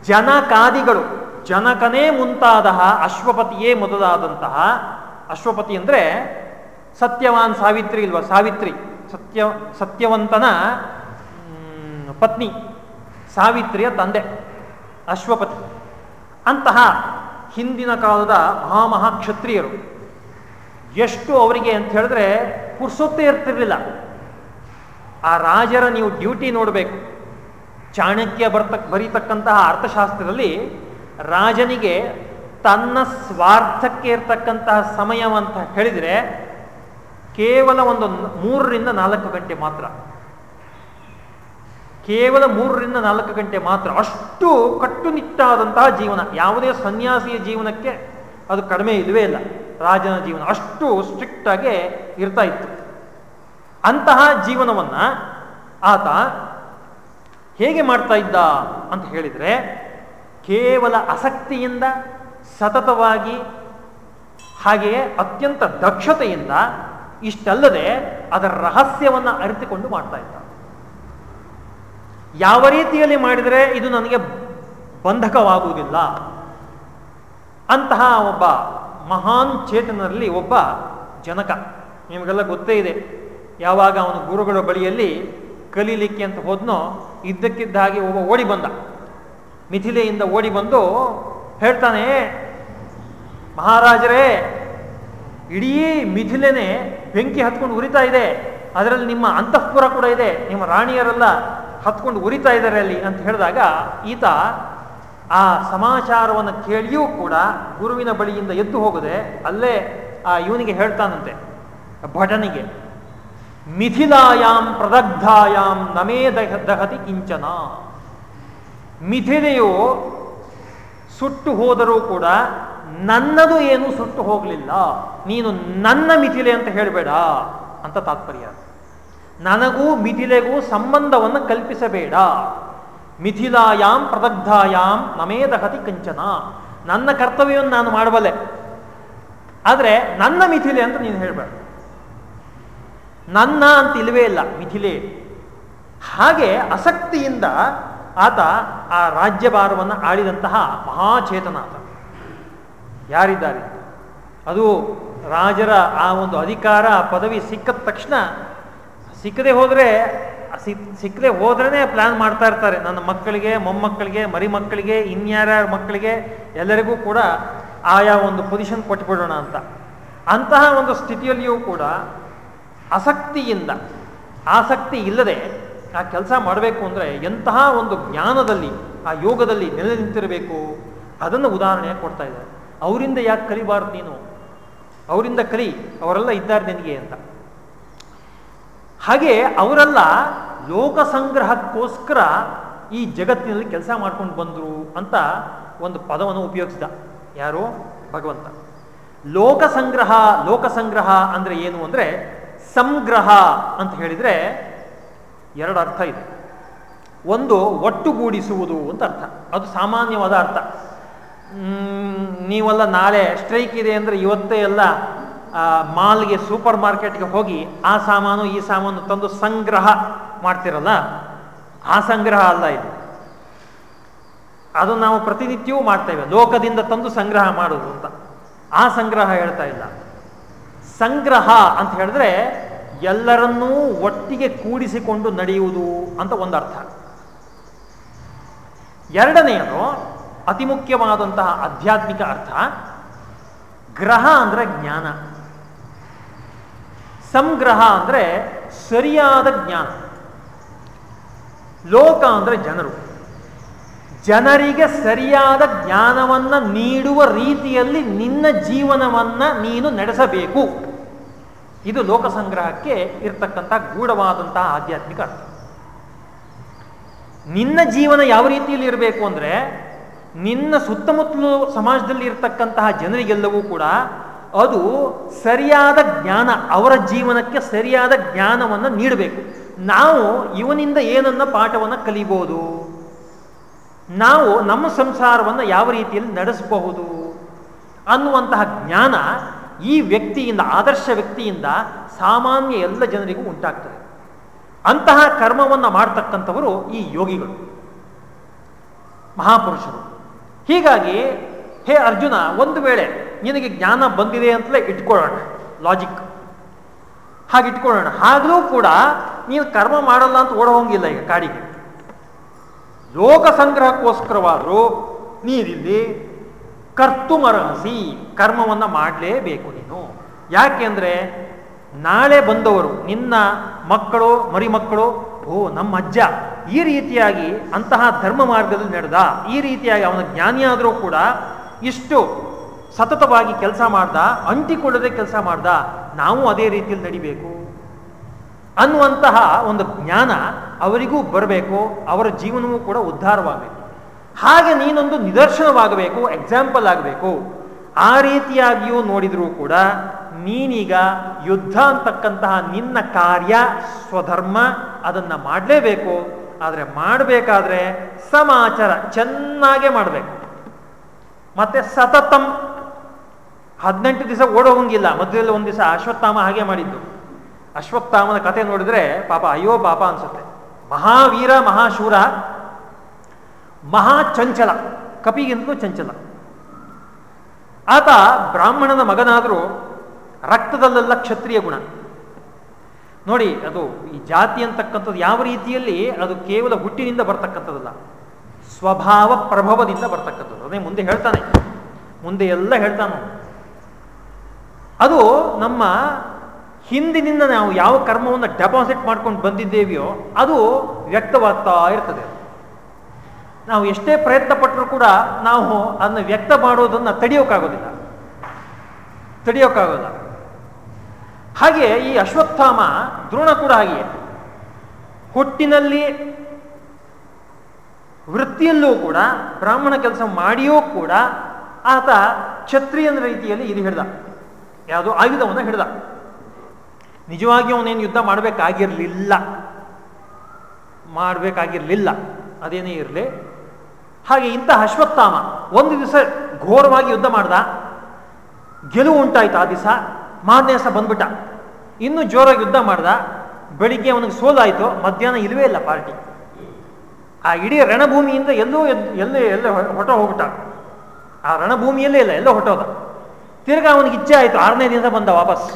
ಜನಕಾದಿಗಳು ಜನಕನೇ ಮುಂತಾದ ಅಶ್ವಪತಿಯೇ ಮೊದಲಾದಂತಹ ಅಶ್ವಪತಿ ಅಂದರೆ ಸತ್ಯವಾನ್ ಸಾವಿತ್ರಿ ಇಲ್ವಾ? ಸಾವಿತ್ರಿ, ಸತ್ಯ, ಸತ್ಯವಂತನ ಪತ್ನಿ, ಸಾವಿತ್ರಿಯ ತಂದೆ, ಅಶ್ವಪತಿ. ಅಂತಹ ಹಿಂದಿನ ಕಾಲದ ಮಹಾಮಹಾಕ್ಷತ್ರಿಯರು. ಎಷ್ಟು ಅವರಿಗೆ ಅಂತ ಹೇಳಿದ್ರೆ ಪುರ್ಸೊತ್ತೇ ಇರ್ತಿರ್ಲಿಲ್ಲ. ಆ ರಾಜರ ನೀವು ಡ್ಯೂಟಿ ನೋಡಬೇಕು. ಚಾಣಕ್ಯ ಬರ್ತಕ್ಕ ಬರೀತಕ್ಕಂತಹ ಅರ್ಥಶಾಸ್ತ್ರದಲ್ಲಿ ರಾಜನಿಗೆ ತನ್ನ ಸ್ವಾರ್ಥಕ್ಕೆ ಇರ್ತಕ್ಕಂತಹ ಸಮಯವಂತ ಹೇಳಿದರೆ ಕೇವಲ ಒಂದು ಮೂರರಿಂದ ನಾಲ್ಕು ಗಂಟೆ ಮಾತ್ರ. ಕೇವಲ ಮೂರರಿಂದ ನಾಲ್ಕು ಗಂಟೆ ಮಾತ್ರ. ಅಷ್ಟು ಕಟ್ಟುನಿಟ್ಟಾದಂತಹ ಜೀವನ. ಯಾವುದೇ ಸನ್ಯಾಸಿಯ ಜೀವನಕ್ಕೆ ಅದು ಕಡಿಮೆ ಇಲ್ಲವೇ ಇಲ್ಲ. ರಾಜನ ಜೀವನ ಅಷ್ಟು ಸ್ಟ್ರಿಕ್ಟ್ ಆಗಿ ಇರ್ತಾ ಇತ್ತು. ಅಂತಹ ಜೀವನವನ್ನ ಆತ ಹೇಗೆ ಮಾಡ್ತಾ ಇದ್ದ ಅಂತ ಹೇಳಿದರೆ, ಕೇವಲ ಆಸಕ್ತಿಯಿಂದ, ಸತತವಾಗಿ, ಹಾಗೆಯೇ ಅತ್ಯಂತ ದಕ್ಷತೆಯಿಂದ ಇಷ್ಟಲ್ಲದೆ ಅದರ ರಹಸ್ಯವನ್ನು ಅರಿತುಕೊಂಡು ಮಾಡ್ತಾ ಇದ್ದ. ಯಾವ ರೀತಿಯಲ್ಲಿ ಮಾಡಿದರೆ ಇದು ನನಗೆ ಬಂಧಕವಾಗುವುದಿಲ್ಲ? ಅಂತಹ ಒಬ್ಬ ಮಹಾನ್ ಚೇತನರಲ್ಲಿ ಒಬ್ಬ ಜನಕ. ನಿಮಗೆಲ್ಲ ಗೊತ್ತೇ ಇದೆ. ಯಾವಾಗ ಅವನು ಗುರುಗಳ ಬಳಿಯಲ್ಲಿ ಕಲೀಲಿಕ್ಕೆ ಅಂತ ಹೋದ್ನೋ, ಇದ್ದಕ್ಕಿದ್ದ ಹಾಗೆ ಒಬ್ಬ ಓಡಿ ಬಂದ. ಮಿಥಿಲೆಯಿಂದ ಓಡಿ ಬಂದು ಹೇಳ್ತಾನೆ, ಮಹಾರಾಜರೇ, ಇಡೀ ಮಿಥಿಲೆನೆ ಬೆಂಕಿ ಹತ್ಕೊಂಡು ಉರಿತಾ ಇದೆ. ಅದರಲ್ಲಿ ನಿಮ್ಮ ಅಂತಃಪುರ ಕೂಡ ಇದೆ. ನಿಮ್ಮ ರಾಣಿಯರೆಲ್ಲ ಹತ್ಕೊಂಡು ಉರಿತಾ ಇದ್ದಾರೆ ಅಲ್ಲಿ ಅಂತ ಹೇಳಿದಾಗ ಈತ ಆ ಸಮಾಚಾರವನ್ನು ಕೇಳಿಯೂ ಕೂಡ ಗುರುವಿನ ಬಳಿಯಿಂದ ಎದ್ದು ಹೋಗದೆ ಅಲ್ಲೇ ಆ ಇವನಿಗೆ ಹೇಳ್ತಾನಂತೆ, ಭಟನಿಗೆ ಮಿಥಿಲಾಯಾಮ್ ಪ್ರದಗ್ಧಾಯಾಮ್ ನಮೇ ದಹ, ದಹತಿ ಕಿಂಚನ. ಮಿಥಿಲೆಯು ಸುಟ್ಟು ಹೋದರೂ ಕೂಡ ನನ್ನದು ಏನು ಸುಟ್ಟು ಹೋಗಲಿಲ್ಲ, ನೀನು ನನ್ನ ಮಿಥಿಲೆ ಅಂತ ಹೇಳಬೇಡ ಅಂತ ತಾತ್ಪರ್ಯ. ನನಗೂ ಮಿಥಿಲೆಗೂ ಸಂಬಂಧವನ್ನು ಕಲ್ಪಿಸಬೇಡ. ಮಿಥಿಲಾಯಾಮ್ ಪ್ರದಗ್ಧಾಯಾಮ್ ನಮೇದಹತಿ ಕಂಚನ. ನನ್ನ ಕರ್ತವ್ಯವನ್ನು ನಾನು ಮಾಡಬಲ್ಲೆ. ಆದರೆ ನನ್ನ ಮಿಥಿಲೆ ಅಂತ ನೀನು ಹೇಳಬಾರ್ದು. ನನ್ನ ಅಂತ ಇಲ್ವೇ ಇಲ್ಲ ಮಿಥಿಲೆ. ಹಾಗೆ ಆಸಕ್ತಿಯಿಂದ ಆತ ಆ ರಾಜ್ಯಭಾರವನ್ನು ಆಳಿದಂತಹ ಮಹಾಚೇತನ ಆತ. ಯಾರಿದ್ದಾರೆ? ಅದು ರಾಜರ ಆ ಒಂದು ಅಧಿಕಾರ, ಪದವಿ ಸಿಕ್ಕ ತಕ್ಷಣ ಸಿಕ್ಕದೆ ಹೋದರೆ ಸಿಕ್ಕದೆ ಹೋದ್ರೇ ಪ್ಲಾನ್ ಮಾಡ್ತಾ ಇರ್ತಾರೆ. ನನ್ನ ಮಕ್ಕಳಿಗೆ, ಮೊಮ್ಮಕ್ಕಳಿಗೆ, ಮರಿ ಮಕ್ಕಳಿಗೆ, ಇನ್ಯಾರ್ಯಾರ ಮಕ್ಕಳಿಗೆ ಎಲ್ಲರಿಗೂ ಕೂಡ ಆಯಾ ಒಂದು ಪೊಸಿಷನ್ ಕೊಟ್ಟುಬಿಡೋಣ ಅಂತ. ಅಂತಹ ಒಂದು ಸ್ಥಿತಿಯಲ್ಲಿಯೂ ಕೂಡ ಆಸಕ್ತಿಯಿಂದ, ಆಸಕ್ತಿ ಇಲ್ಲದೆ ಆ ಕೆಲಸ ಮಾಡಬೇಕು ಅಂದರೆ ಎಂತಹ ಒಂದು ಜ್ಞಾನದಲ್ಲಿ, ಆ ಯೋಗದಲ್ಲಿ ನೆಲೆ ನಿಂತಿರಬೇಕು? ಅದನ್ನು ಉದಾಹರಣೆ ಕೊಡ್ತಾ ಇದ್ದಾರೆ. ಅವರಿಂದ ಯಾಕೆ ಕಲಿಬಾರ್ದು ನೀನು? ಅವರಿಂದ ಕಲಿ, ಅವರೆಲ್ಲ ಇದ್ದಾರೆ ನಿನಗೆ ಅಂತ. ಹಾಗೆ ಅವರೆಲ್ಲ ಲೋಕ ಸಂಗ್ರಹಕ್ಕೋಸ್ಕರ ಈ ಜಗತ್ತಿನಲ್ಲಿ ಕೆಲಸ ಮಾಡ್ಕೊಂಡು ಬಂದರು ಅಂತ ಒಂದು ಪದವನ್ನು ಉಪಯೋಗಿಸಿದ. ಯಾರು? ಭಗವಂತ. ಲೋಕ ಸಂಗ್ರಹ ಲೋಕ ಸಂಗ್ರಹ ಅಂದರೆ ಏನು ಅಂದರೆ ಸಂಗ್ರಹ ಅಂತ ಹೇಳಿದರೆ ಎರಡು ಅರ್ಥ ಇದೆ. ಒಂದು ಒಟ್ಟುಗೂಡಿಸುವುದು ಅಂತ ಅರ್ಥ. ಅದು ಸಾಮಾನ್ಯವಾದ ಅರ್ಥ. ನೀವೆಲ್ಲ ನಾಳೆ ಸ್ಟ್ರೈಕ್ ಇದೆ ಅಂದರೆ ಇವತ್ತೇ ಎಲ್ಲ ಮಾಲ್ಗೆ ಸೂಪರ್ ಮಾರ್ಕೆಟ್ಗೆ ಹೋಗಿ ಆ ಸಾಮಾನು ಈ ಸಾಮಾನು ತಂದು ಸಂಗ್ರಹ ಮಾಡ್ತಿರಲ್ಲ? ಆ ಸಂಗ್ರಹ ಅಲ್ಲ ಇದು. ಅದು ನಾವು ಪ್ರತಿನಿತ್ಯವೂ ಮಾಡ್ತೇವೆ ಲೋಕದಿಂದ ತಂದು ಸಂಗ್ರಹ ಮಾಡುವುದು ಅಂತ. ಆ ಸಂಗ್ರಹ ಹೇಳ್ತಾ ಇಲ್ಲ. ಸಂಗ್ರಹ ಅಂತ ಹೇಳಿದ್ರೆ ಎಲ್ಲರನ್ನೂ ಒಟ್ಟಿಗೆ ಕೂಡಿಸಿಕೊಂಡು ನಡೆಯುವುದು ಅಂತ ಒಂದು ಅರ್ಥ ಎರಡನೆಯದು ಅತಿ ಮುಖ್ಯವಾದಂತಹ ಆಧ್ಯಾತ್ಮಿಕ ಅರ್ಥ. ಗ್ರಹ ಅಂದರೆ ಜ್ಞಾನ. ಸಂಗ್ರಹ ಅಂದರೆ ಸರಿಯಾದ ಜ್ಞಾನ. ಲೋಕ ಅಂದರೆ ಜನರು. ಜನರಿಗೆ ಸರಿಯಾದ ಜ್ಞಾನವನ್ನು ನೀಡುವ ರೀತಿಯಲ್ಲಿ ನಿನ್ನ ಜೀವನವನ್ನು ನೀನು ನಡೆಸಬೇಕು. ಇದು ಲೋಕ ಸಂಗ್ರಹಕ್ಕೆ ಇರತಕ್ಕಂಥ ಗೂಢವಾದಂತಹ ಆಧ್ಯಾತ್ಮಿಕ ಅರ್ಥ. ನಿನ್ನ ಜೀವನ ಯಾವ ರೀತಿಯಲ್ಲಿ ಇರಬೇಕು ಅಂದರೆ ನಿನ್ನ ಸುತ್ತಮುತ್ತಲು ಸಮಾಜದಲ್ಲಿ ಇರತಕ್ಕಂತಹ ಜನರಿಗೆಲ್ಲವೂ ಕೂಡ ಅದು ಸರಿಯಾದ ಜ್ಞಾನ, ಅವರ ಜೀವನಕ್ಕೆ ಸರಿಯಾದ ಜ್ಞಾನವನ್ನು ನೀಡಬೇಕು. ನಾವು ಇವನಿಂದ ಏನನ್ನ ಪಾಠವನ್ನು ಕಲಿಬೋದು? ನಾವು ನಮ್ಮ ಸಂಸಾರವನ್ನು ಯಾವ ರೀತಿಯಲ್ಲಿ ನಡೆಸಬಹುದು? ಅನ್ನುವಂತಹ ಜ್ಞಾನ ಈ ವ್ಯಕ್ತಿಯಿಂದ, ಆದರ್ಶ ವ್ಯಕ್ತಿಯಿಂದ ಸಾಮಾನ್ಯ ಎಲ್ಲ ಜನರಿಗೂ ಉಂಟಾಗ್ತದೆ. ಅಂತಹ ಕರ್ಮವನ್ನು ಮಾಡ್ತಕ್ಕಂಥವರು ಈ ಯೋಗಿಗಳು, ಮಹಾಪುರುಷರು. ಹೀಗಾಗಿ, ಹೇ ಅರ್ಜುನ, ಒಂದು ವೇಳೆ ನಿನಗೆ ಜ್ಞಾನ ಬಂದಿದೆ ಅಂತಲೇ ಇಟ್ಕೊಳ್ಳೋಣ. ಲಾಜಿಕ್ ಹಾಗೆ ಇಟ್ಕೊಳ್ಳೋಣ. ಹಾಗಲೂ ಕೂಡ ನೀನು ಕರ್ಮ ಮಾಡಲ್ಲ ಅಂತ ಓಡೋಂಗಿಲ್ಲ ಈಗ ಕಾಡಿಗೆ. ಲೋಕ ಸಂಗ್ರಹಕ್ಕೋಸ್ಕರವಾದರೂ ನೀರಿಲ್ಲಿ ಕರ್ತುಮರಹಸಿ ಕರ್ಮವನ್ನು ಮಾಡಲೇಬೇಕು ನೀನು. ಯಾಕೆಂದ್ರೆ ನಾಳೆ ಬಂದವರು ನಿನ್ನ ಮಕ್ಕಳು, ಮರಿಮಕ್ಕಳು, ಓ, ನಮ್ಮ ಅಜ್ಜ, ಈ ರೀತಿಯಾಗಿ ಅಂತಹ ಧರ್ಮ ಮಾರ್ಗದಲ್ಲಿ ನಡೆದ, ಈ ರೀತಿಯಾಗಿ ಅವನ ಜ್ಞಾನಿಯಾದರೂ ಕೂಡ ಇಷ್ಟು ಸತತವಾಗಿ ಕೆಲಸ ಮಾಡ್ದ, ಅಂಟಿಕೊಳ್ಳದೆ ಕೆಲಸ ಮಾಡ್ದ, ನಾವು ಅದೇ ರೀತಿಯಲ್ಲಿ ನಡಿಬೇಕು. ಅನ್ನುವಂತಹ ಒಂದು ಜ್ಞಾನ ಅವರಿಗೂ ಬರಬೇಕು, ಅವರ ಜೀವನವೂ ಕೂಡ ಉದ್ಧಾರವಾಗಬೇಕು. ಹಾಗೆ ನೀನೊಂದು ನಿದರ್ಶನವಾಗಬೇಕು ಎಕ್ಸಾಂಪಲ್ ಆಗಬೇಕು. ಆ ರೀತಿಯಾಗಿಯೂ ನೋಡಿದರೂ ಕೂಡ ನೀನೀಗ ಯುದ್ಧ ಅಂತಕ್ಕಂತಹ ನಿನ್ನ ಕಾರ್ಯ, ಸ್ವಧರ್ಮ ಅದನ್ನು ಮಾಡಲೇಬೇಕು. ಆದರೆ ಮಾಡಬೇಕಾದ್ರೆ ಸಮಾಚಾರ ಚೆನ್ನಾಗೇ ಮಾಡಬೇಕು. ಮತ್ತೆ ಸತತಂ ಹದಿನೆಂಟು ದಿವಸ ಓಡೋಗಂಗಿಲ್ಲ ಮಧ್ಯದಲ್ಲಿ ಒಂದು ದಿವಸ ಅಶ್ವತ್ಥಾಮ ಹಾಗೆ ಮಾಡಿದ್ದು. ಅಶ್ವತ್ಥಾಮನ ಕಥೆ ನೋಡಿದ್ರೆ ಪಾಪ ಅಯ್ಯೋ ಪಾಪ ಅನ್ಸುತ್ತೆ. ಮಹಾವೀರ, ಮಹಾಶೂರ ಮಹಾ ಚಂಚಲ ಕಪಿಗಿಂತಲೂ ಚಂಚಲ. ಆತ ಬ್ರಾಹ್ಮಣನ ಮಗನಾದರೂ ರಕ್ತದಲ್ಲೆಲ್ಲ ಕ್ಷತ್ರಿಯ ಗುಣ. ನೋಡಿ, ಅದು ಈ ಜಾತಿ ಅಂತಕ್ಕಂಥದ್ದು ಯಾವ ರೀತಿಯಲ್ಲಿ ಅದು ಕೇವಲ ಹುಟ್ಟಿನಿಂದ ಬರ್ತಕ್ಕಂಥದ್ದಲ್ಲ. ಸ್ವಭಾವ ಪ್ರಭಾವದಿಂದ ಬರ್ತಕ್ಕಂಥದ್ದು. ಅದೇ ಮುಂದೆ ಹೇಳ್ತಾನೆ. ಮುಂದೆ ಎಲ್ಲ ಹೇಳ್ತಾನೆ ಅದು ನಮ್ಮ ಹಿಂದಿನಿಂದ ನಾವು ಯಾವ ಕರ್ಮವನ್ನು ಡೆಪಾಸಿಟ್ ಮಾಡ್ಕೊಂಡು ಬಂದಿದ್ದೇವೆಯೋ ಅದು ವ್ಯಕ್ತವಾಗ್ತಾ ಇರ್ತದೆ. ನಾವು ಎಷ್ಟೇ ಪ್ರಯತ್ನ ಪಟ್ಟರೂ ಕೂಡ ನಾವು ಅದನ್ನು ವ್ಯಕ್ತ ಮಾಡೋದನ್ನು ತಡೆಯೋಕ್ಕಾಗೋದಿಲ್ಲ ತಡೆಯೋಕ್ಕಾಗೋಲ್ಲ ಹಾಗೆ ಈ ಅಶ್ವತ್ಥಾಮ, ದ್ರೋಣ ಕೂಡ ಹಾಗೆಯೇ. ಹುಟ್ಟಿನಲ್ಲಿ ವೃತ್ತಿಯಲ್ಲೂ ಕೂಡ, ಬ್ರಾಹ್ಮಣ ಕೆಲಸ ಮಾಡಿಯೂ ಕೂಡ ಆತ ಕ್ಷತ್ರಿಯನ ರೀತಿಯಲ್ಲಿ ಇದು ಹಿಡ್ದ ಯಾವುದೋ ಆಯುಧವನ್ನು ಹಿಡಿದ. ನಿಜವಾಗಿ ಅವನೇನು ಯುದ್ಧ ಮಾಡಬೇಕಾಗಿರಲಿಲ್ಲ. ಮಾಡಬೇಕಾಗಿರಲಿಲ್ಲ. ಅದೇನೇ ಇರಲಿ. ಹಾಗೆ ಇಂಥ ಅಶ್ವತ್ಥಾಮ ಒಂದು ದಿವಸ ಘೋರವಾಗಿ ಯುದ್ಧ ಮಾಡ್ದ. ಗೆಲುವು ಉಂಟಾಯ್ತು ಆ ದಿವಸ. ಮಾರನೇ ದಿವಸ ಬಂದ್ಬಿಟ್ಟ. ಇನ್ನೂ ಜೋರಾಗಿ ಯುದ್ಧ ಮಾಡ್ದ. ಬೆಳಿಗ್ಗೆ ಅವನಿಗೆ ಸೋಲಾಯಿತು. ಮಧ್ಯಾಹ್ನ ಇಲ್ಲವೇ ಇಲ್ಲ ಪಾರ್ಟಿ. ಆ ಇಡೀ ರಣಭೂಮಿಯಿಂದ ಎಲ್ಲೋ ಎಲ್ಲೇ ಎಲ್ಲೇ ಹೊಟ ಹೋಗ್ಬಿಟ್ಟ ಆ ರಣಭೂಮಿಯಲ್ಲೇ ಇಲ್ಲ, ಎಲ್ಲೋ ಹೊಟ್ಟೋದ ತಿರ್ಗಾ ಅವನಿಗೆ ಇಚ್ಛೆ ಆಯಿತು, ಆರನೇ ದಿನದ ಬಂದ ವಾಪಸ್.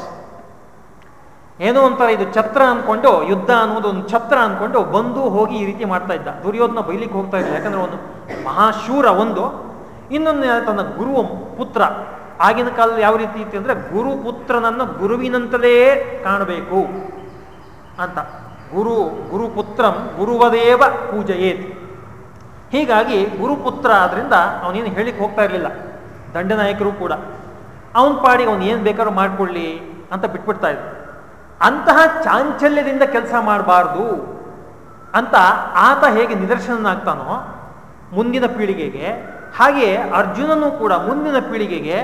ಏನೋ ಒಂಥರ ಇದು ಛತ್ರ ಅಂದ್ಕೊಂಡು ಯುದ್ಧ ಅನ್ನೋದು ಒಂದು ಛತ್ರ ಅಂದ್ಕೊಂಡು ಬಂದು ಹೋಗಿ ಈ ರೀತಿ ಮಾಡ್ತಾ ಇದ್ದ. ದುರ್ಯೋಧನ ಬೈಲಿಕ್ಕೆ ಹೋಗ್ತಾ ಇದ್ದ, ಯಾಕಂದ್ರೆ ಒಂದು ಮಹಾಶೂರ ಒಂದು. ಇನ್ನೊಂದು ತನ್ನ ಗುರುವ ಪುತ್ರ. ಆಗಿನ ಕಾಲದಲ್ಲಿ ಯಾವ ರೀತಿ ಇತ್ತು ಅಂದರೆ ಗುರು ಪುತ್ರನನ್ನು ಗುರುವಿನಂತಲೇ ಕಾಣಬೇಕು ಅಂತ. ಗುರು ಗುರುಪುತ್ರಂ ಗುರುವದೇವ ಪೂಜೆಯೇತ್. ಹೀಗಾಗಿ ಗುರುಪುತ್ರ ಆದ್ರಿಂದ ಅವನೇನು ಹೇಳಿಕ್ಕೆ ಹೋಗ್ತಾ ಇರಲಿಲ್ಲ. ದಂಡನಾಯಕರು ಕೂಡ. ಅವನ ಪಾಡಿಗೆ ಅವನು ಏನು ಬೇಕಾದ್ರೂ ಮಾಡಿಕೊಳ್ಳಿ ಅಂತ ಬಿಟ್ಬಿಡ್ತಾ ಇದ್ದ ಅಂತಹ ಚಾಂಚಲ್ಯದಿಂದ ಕೆಲಸ ಮಾಡಬಾರ್ದು ಅಂತ ಆತ ಹೇಗೆ ನಿದರ್ಶನನಾಗ್ತಾನೋ ಮುಂದಿನ ಪೀಳಿಗೆಗೆ ಹಾಗೆ ಅರ್ಜುನನು ಕೂಡ ಮುಂದಿನ ಪೀಳಿಗೆಗೆ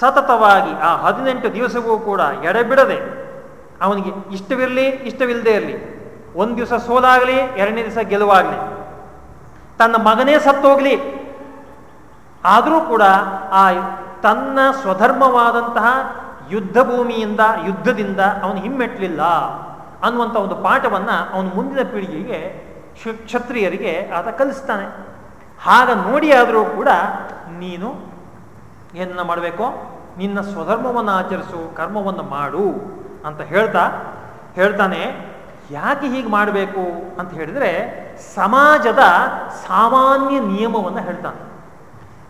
ಸತತವಾಗಿ ಆ ಹದಿನೆಂಟು ದಿವಸವೂ ಕೂಡ ಎಡೆಬಿಡದೆ ಅವನಿಗೆ ಇಷ್ಟವಿರಲಿ ಇಷ್ಟವಿಲ್ಲದೆ ಇರಲಿ, ಒಂದು ದಿವಸ ಸೋಲಾಗಲಿ, ಎರಡನೇ ದಿವಸ ಗೆಲುವಾಗಲಿ, ತನ್ನ ಮಗನೇ ಸತ್ತೋಗ್ಲಿ, ಆದರೂ ಕೂಡ ಆ ತನ್ನ ಸ್ವಧರ್ಮವಾದಂತಹ ಯುದ್ಧ ಭೂಮಿಯಿಂದ ಯುದ್ಧದಿಂದ ಅವನು ಹಿಮ್ಮೆಟ್ಟಲಿಲ್ಲ ಅನ್ನುವಂಥ ಒಂದು ಪಾಠವನ್ನು ಅವನು ಮುಂದಿನ ಪೀಳಿಗೆಗೆ ಕ್ಷತ್ರಿಯರಿಗೆ ಆತ ಕಲಿಸ್ತಾನೆ. ಹಾಗ ನೋಡಿ ಆದರೂ ಕೂಡ ನೀನು ಏನನ್ನ ಮಾಡಬೇಕು? ನಿನ್ನ ಸ್ವಧರ್ಮವನ್ನು ಆಚರಿಸು, ಕರ್ಮವನ್ನು ಮಾಡು ಅಂತ ಹೇಳ್ತಾ, ಹೇಳ್ತಾನೆ. ಯಾಕೆ ಹೀಗೆ ಮಾಡಬೇಕು ಅಂತ ಹೇಳಿದ್ರೆ ಸಮಾಜದ ಸಾಮಾನ್ಯ ನಿಯಮವನ್ನು ಹೇಳ್ತಾನೆ.